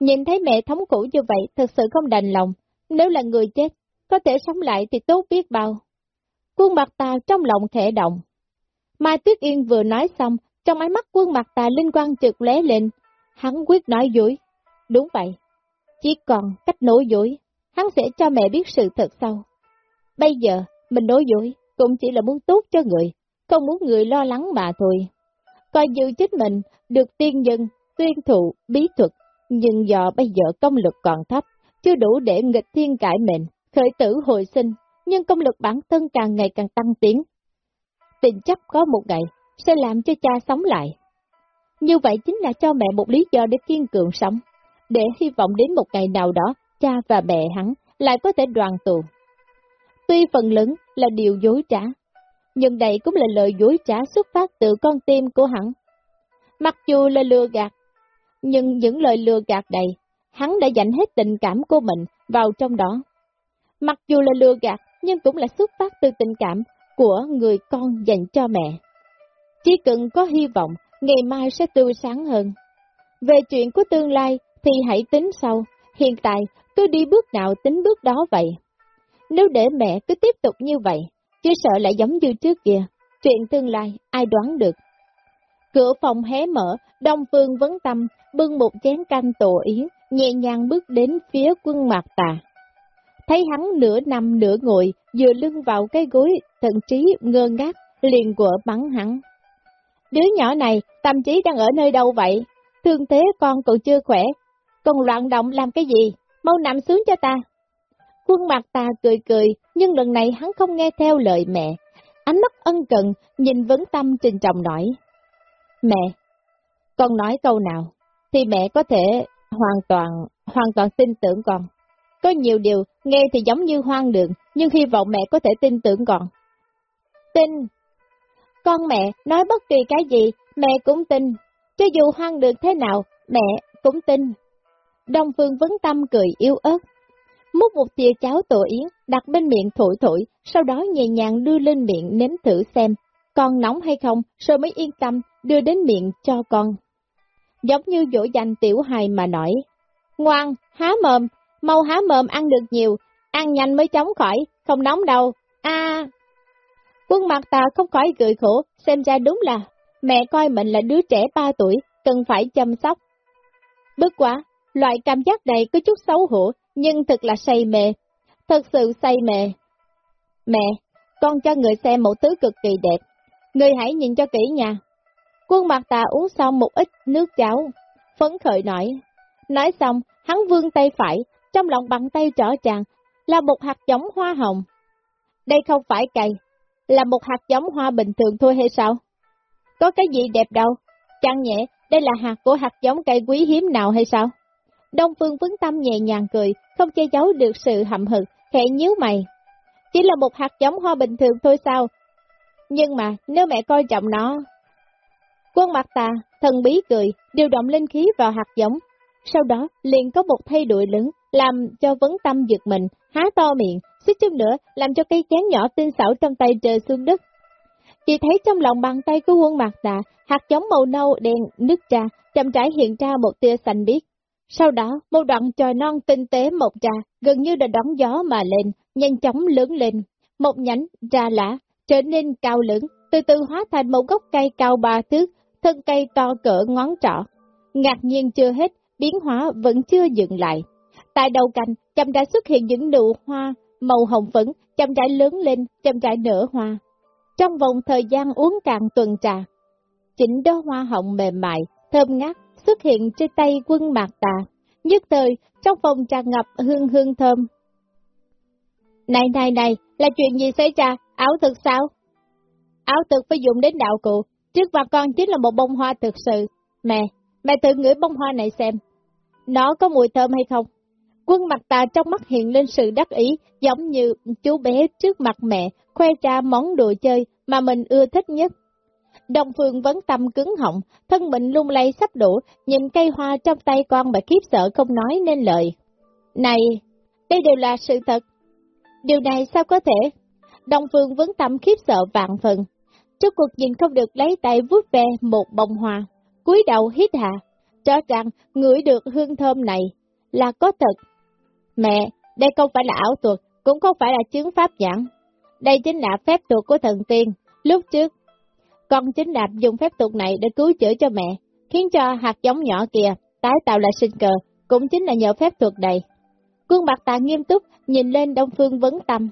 Nhìn thấy mẹ thống khổ như vậy, thật sự không đành lòng. Nếu là người chết, có thể sống lại thì tốt biết bao. Quân mặt ta trong lòng khẽ động. Mai Tuyết Yên vừa nói xong, trong ánh mắt quân mặt ta linh quang trực lé lên. Hắn quyết nói dối. Đúng vậy. Chỉ còn cách nói dối, hắn sẽ cho mẹ biết sự thật sau. Bây giờ, mình nói dối, cũng chỉ là muốn tốt cho người, không muốn người lo lắng mà thôi. Coi như chính mình được tiên nhân, tuyên thụ, bí thuật, nhưng do bây giờ công lực còn thấp, chưa đủ để nghịch thiên cải mệnh, khởi tử hồi sinh, nhưng công lực bản thân càng ngày càng tăng tiến. Tình chấp có một ngày, sẽ làm cho cha sống lại. Như vậy chính là cho mẹ một lý do để kiên cường sống, để hy vọng đến một ngày nào đó, cha và mẹ hắn lại có thể đoàn tụ. Tuy phần lớn là điều dối trá, nhưng đây cũng là lời dối trá xuất phát từ con tim của hắn. Mặc dù là lừa gạt, nhưng những lời lừa gạt này, hắn đã dành hết tình cảm của mình vào trong đó. Mặc dù là lừa gạt, nhưng cũng là xuất phát từ tình cảm của người con dành cho mẹ. Chỉ cần có hy vọng, ngày mai sẽ tươi sáng hơn. Về chuyện của tương lai thì hãy tính sau, hiện tại cứ đi bước nào tính bước đó vậy. Nếu để mẹ cứ tiếp tục như vậy, chứ sợ lại giống như trước kia, chuyện tương lai ai đoán được. Cửa phòng hé mở, Đông Phương vấn tâm, bưng một chén canh tổ yến, nhẹ nhàng bước đến phía quân mạc tà. Thấy hắn nửa nằm nửa ngồi, vừa lưng vào cái gối, thậm chí ngơ ngác, liền của bắn hắn. Đứa nhỏ này, tâm trí đang ở nơi đâu vậy? Thương thế con còn chưa khỏe, còn loạn động làm cái gì? Mau nằm xuống cho ta. Quân mặt ta cười cười, nhưng lần này hắn không nghe theo lời mẹ. Ánh mắt ân cần, nhìn vấn tâm trình trọng nói. Mẹ, con nói câu nào, thì mẹ có thể hoàn toàn, hoàn toàn tin tưởng con. Có nhiều điều nghe thì giống như hoang đường, nhưng hy vọng mẹ có thể tin tưởng con. Tin. Con mẹ nói bất kỳ cái gì, mẹ cũng tin. Cho dù hoang đường thế nào, mẹ cũng tin. Đông Phương vấn tâm cười yếu ớt, múc một tia cháo tổ yến, đặt bên miệng thổi thổi, sau đó nhẹ nhàng đưa lên miệng nếm thử xem, con nóng hay không, rồi mới yên tâm đưa đến miệng cho con. Giống như dỗ dành tiểu hài mà nói, ngoan, há mồm, mau há mồm ăn được nhiều, ăn nhanh mới chống khỏi, không nóng đâu, a Quân mặt ta không khỏi cười khổ, xem ra đúng là mẹ coi mình là đứa trẻ 3 tuổi, cần phải chăm sóc. Bất quá, loại cảm giác này có chút xấu hổ, nhưng thật là say mê, thật sự say mê. Mẹ, con cho người xem một thứ cực kỳ đẹp, người hãy nhìn cho kỹ nha. Quân mặt tà uống xong một ít nước cháo, phấn khởi nói. Nói xong, hắn vươn tay phải, trong lòng bàn tay trở chàng là một hạt giống hoa hồng. Đây không phải cây, là một hạt giống hoa bình thường thôi hay sao? Có cái gì đẹp đâu, chẳng nhẹ, đây là hạt của hạt giống cây quý hiếm nào hay sao? Đông Phương Vấn Tâm nhẹ nhàng cười, không che giấu được sự hậm hực, khẽ nhíu mày. Chỉ là một hạt giống hoa bình thường thôi sao? Nhưng mà, nếu mẹ coi trọng nó... Quân mặt tà, thần bí cười, điều động linh khí vào hạt giống. Sau đó, liền có một thay đổi lớn, làm cho Vấn Tâm giật mình, há to miệng, suýt chút nữa, làm cho cây chén nhỏ tinh xảo trong tay rơi xuống đất. Chỉ thấy trong lòng bàn tay của quân mặt tà, hạt giống màu nâu đen nứt ra, chậm rãi hiện ra một tia xanh biếc. Sau đó, một đoạn tròi non tinh tế mọc ra, gần như đã đón gió mà lên, nhanh chóng lớn lên. Một nhánh ra lá, trở nên cao lớn, từ từ hóa thành một gốc cây cao ba thước, thân cây to cỡ ngón trỏ. Ngạc nhiên chưa hết, biến hóa vẫn chưa dừng lại. Tại đầu cành, chậm rãi xuất hiện những nụ hoa màu hồng phấn, chậm rãi lớn lên, chậm rãi nở hoa. Trong vòng thời gian uống cạn tuần trà, chỉnh đóa hoa hồng mềm mại, thơm ngát, xuất hiện trên tay quân mạc tà, nhất thời trong phòng tràn ngập hương hương thơm. Này này này, là chuyện gì xảy ra, ảo thực sao? Ảo thực phải dùng đến đạo cụ, trước mặt con chính là một bông hoa thực sự. Mẹ, mẹ tự ngửi bông hoa này xem, nó có mùi thơm hay không? Quân mặt ta trong mắt hiện lên sự đắc ý, giống như chú bé trước mặt mẹ, khoe ra món đồ chơi mà mình ưa thích nhất. Đồng Phương vẫn tâm cứng họng, thân mình lung lay sắp đổ, nhìn cây hoa trong tay con mà khiếp sợ không nói nên lời. Này, đây đều là sự thật. Điều này sao có thể? Đồng Phương vẫn tâm khiếp sợ vạn phần. Trước cuộc nhìn không được lấy tay vuốt ve một bông hoa, cúi đầu hít hạ, cho rằng ngửi được hương thơm này là có thật. Mẹ, đây không phải là ảo thuật, cũng không phải là chứng pháp nhãn, Đây chính là phép thuật của thần tiên. Lúc trước, con chính đạp dùng phép thuật này để cứu chữa cho mẹ, khiến cho hạt giống nhỏ kia tái tạo lại sinh cờ, cũng chính là nhờ phép thuật này. Quân bạc tà nghiêm túc nhìn lên Đông Phương vấn tâm.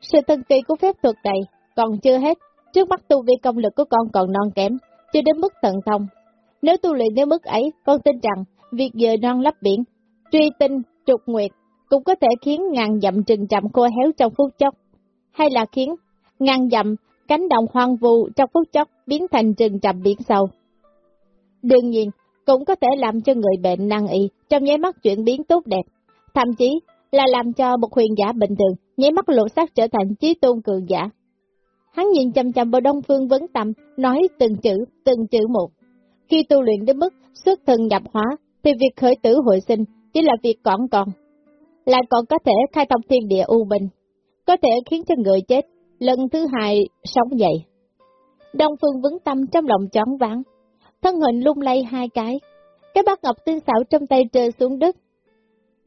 Sự thần kỳ của phép thuật này còn chưa hết, trước mắt tu vi công lực của con còn non kém, chưa đến mức tận thông. Nếu tu luyện đến mức ấy, con tin rằng việc dời non lấp biển, truy tinh, trục nguyệt cũng có thể khiến ngàn dặm trừng trầm khô héo trong phút chốc, hay là khiến ngàn dặm cánh đồng hoang vu trong phút chốc biến thành rừng trầm biển sâu. Đương nhiên, cũng có thể làm cho người bệnh năng y trong nháy mắt chuyển biến tốt đẹp, thậm chí là làm cho một huyền giả bình thường nháy mắt lộ sắc trở thành trí tôn cường giả. Hắn nhìn chăm chăm vào đông phương vấn tâm, nói từng chữ, từng chữ một. Khi tu luyện đến mức xuất thân nhập hóa, thì việc khởi tử hội sinh chỉ là việc còn còn. Lại còn có thể khai thông thiên địa u bình, có thể khiến cho người chết lần thứ hai sống dậy. Đông Phương vững tâm trong lòng chóng ván, thân hình lung lay hai cái, cái bát ngọc tinh xảo trong tay rơi xuống đất,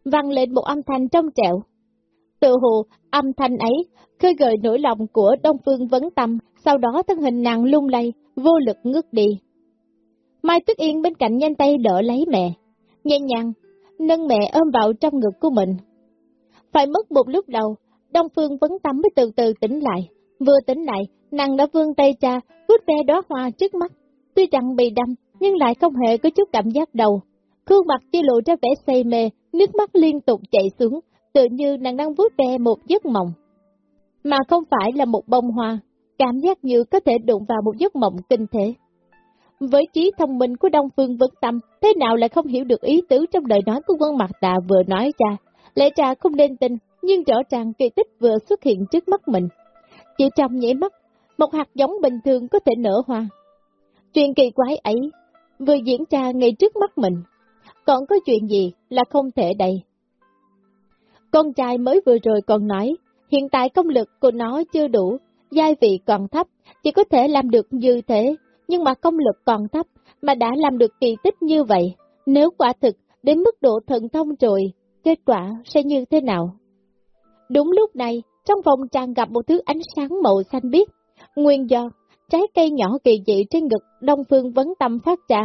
vang lên một âm thanh trong trẻo. Tự hồ, âm thanh ấy, khơi gợi nỗi lòng của Đông Phương vấn tâm, sau đó thân hình nàng lung lay, vô lực ngước đi. Mai Tuyết Yên bên cạnh nhanh tay đỡ lấy mẹ, nhẹ nhàng, nâng mẹ ôm vào trong ngực của mình. Phải mất một lúc đầu, Đông Phương vấn tâm mới từ từ tỉnh lại. Vừa tỉnh lại, nàng đã vươn tay ra, vút ve đóa hoa trước mắt. Tuy rằng bị đâm, nhưng lại không hề có chút cảm giác đầu. Khuôn mặt chia lộ ra vẻ say mê, nước mắt liên tục chảy xuống, tự như nàng đang vuốt ve một giấc mộng. Mà không phải là một bông hoa, cảm giác như có thể đụng vào một giấc mộng kinh thế. Với trí thông minh của Đông Phương Vân Tâm, thế nào lại không hiểu được ý tứ trong lời nói của Quân Mặt Tà vừa nói ra. Lẽ ra không nên tin, nhưng rõ ràng kỳ tích vừa xuất hiện trước mắt mình. Chỉ trong nhảy mắt, một hạt giống bình thường có thể nở hoa. Chuyện kỳ quái ấy vừa diễn ra ngay trước mắt mình. Còn có chuyện gì là không thể đầy Con trai mới vừa rồi còn nói, hiện tại công lực của nó chưa đủ, giai vị còn thấp, chỉ có thể làm được như thế, nhưng mà công lực còn thấp, mà đã làm được kỳ tích như vậy. Nếu quả thực đến mức độ thần thông rồi, kết quả sẽ như thế nào? Đúng lúc này, trong phòng tràn gặp một thứ ánh sáng màu xanh biếc. Nguyên do, trái cây nhỏ kỳ dị trên ngực Đông Phương Vấn Tâm phát ra.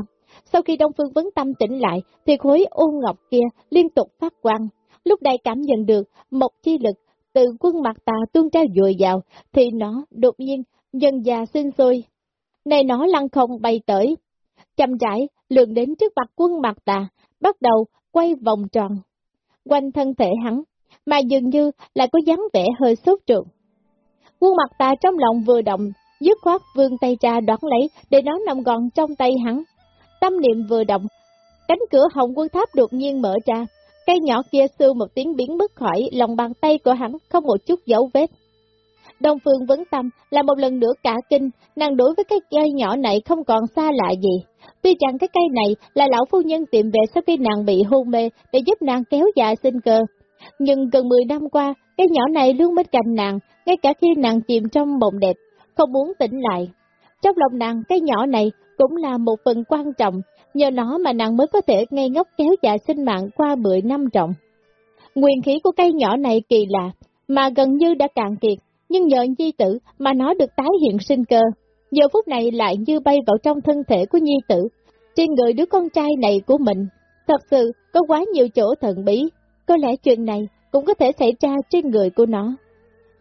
Sau khi Đông Phương Vấn Tâm tỉnh lại, thì khối ôn ngọc kia liên tục phát quang. Lúc đây cảm nhận được một chi lực từ quân mặt tà tuôn trao dồi dào, thì nó đột nhiên dần già sinh sôi. Này nó lăn không bay tới, chậm rãi lượn đến trước mặt quân mặt tà, bắt đầu quay vòng tròn. Quanh thân thể hắn, mà dường như lại có dáng vẻ hơi sốt ruột. Quân mặt tà trong lòng vừa động, dứt khoát vương tay ra đoán lấy để nó nằm gọn trong tay hắn. Tâm niệm vừa động, cánh cửa hồng quân tháp đột nhiên mở ra, cây nhỏ kia sư một tiếng biến mất khỏi lòng bàn tay của hắn không một chút dấu vết. Đông Phương vấn tâm là một lần nữa cả kinh, nàng đối với cái cây nhỏ này không còn xa lạ gì. Tuy rằng cái cây này là lão phu nhân tìm về sau khi nàng bị hôn mê để giúp nàng kéo dài sinh cơ, nhưng gần 10 năm qua, cái nhỏ này luôn bên cạnh nàng, ngay cả khi nàng chìm trong mộng đẹp, không muốn tỉnh lại. Trong lòng nàng, cái nhỏ này cũng là một phần quan trọng, nhờ nó mà nàng mới có thể ngây ngốc kéo dài sinh mạng qua 10 năm trọng. Nguyên khí của cây nhỏ này kỳ lạ, mà gần như đã cạn kiệt, nhưng nhờ nhi tử mà nó được tái hiện sinh cơ. Giờ phút này lại như bay vào trong thân thể của nhi tử, trên người đứa con trai này của mình. Thật sự, có quá nhiều chỗ thần bí, có lẽ chuyện này cũng có thể xảy ra trên người của nó.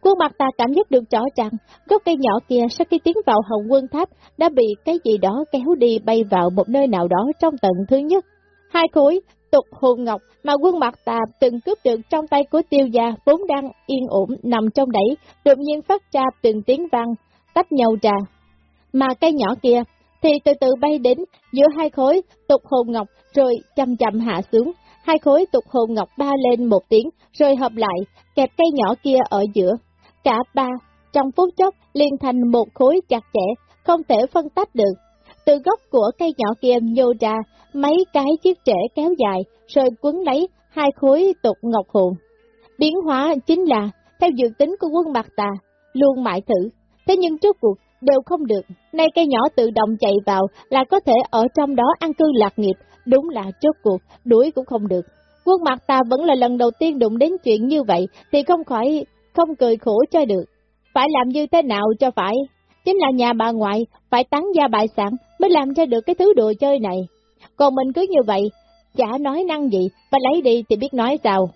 khuôn mặt ta cảm giác được rõ ràng, gốc cây nhỏ kia sau khi tiến vào hồng quân tháp đã bị cái gì đó kéo đi bay vào một nơi nào đó trong tầng thứ nhất. Hai khối tục hồn ngọc mà quân mặt tà từng cướp được trong tay của tiêu gia vốn đang yên ổn nằm trong đẩy, đột nhiên phát ra từng tiếng vang, tách nhau ra. Mà cây nhỏ kia thì từ từ bay đến giữa hai khối tục hồn ngọc rồi chậm chậm hạ xuống, hai khối tục hồn ngọc ba lên một tiếng rồi hợp lại, kẹp cây nhỏ kia ở giữa. Cả ba, trong phút chốc liên thành một khối chặt chẽ, không thể phân tách được. Từ gốc của cây nhỏ kia nhô ra mấy cái chiếc trẻ kéo dài, rồi quấn lấy hai khối tục ngọc hồn. Biến hóa chính là, theo dự tính của quân bạc tà, luôn mãi thử, thế nhưng trước cuộc đều không được. Nay cây nhỏ tự động chạy vào là có thể ở trong đó ăn cư lạc nghiệp, đúng là trước cuộc, đuổi cũng không được. Quân mặt ta vẫn là lần đầu tiên đụng đến chuyện như vậy, thì không khỏi không cười khổ cho được. Phải làm như thế nào cho phải? Chính là nhà bà ngoại, phải tán gia bại sản mới làm ra được cái thứ đồ chơi này. Còn mình cứ như vậy, chả nói năng gì, và lấy đi thì biết nói sao.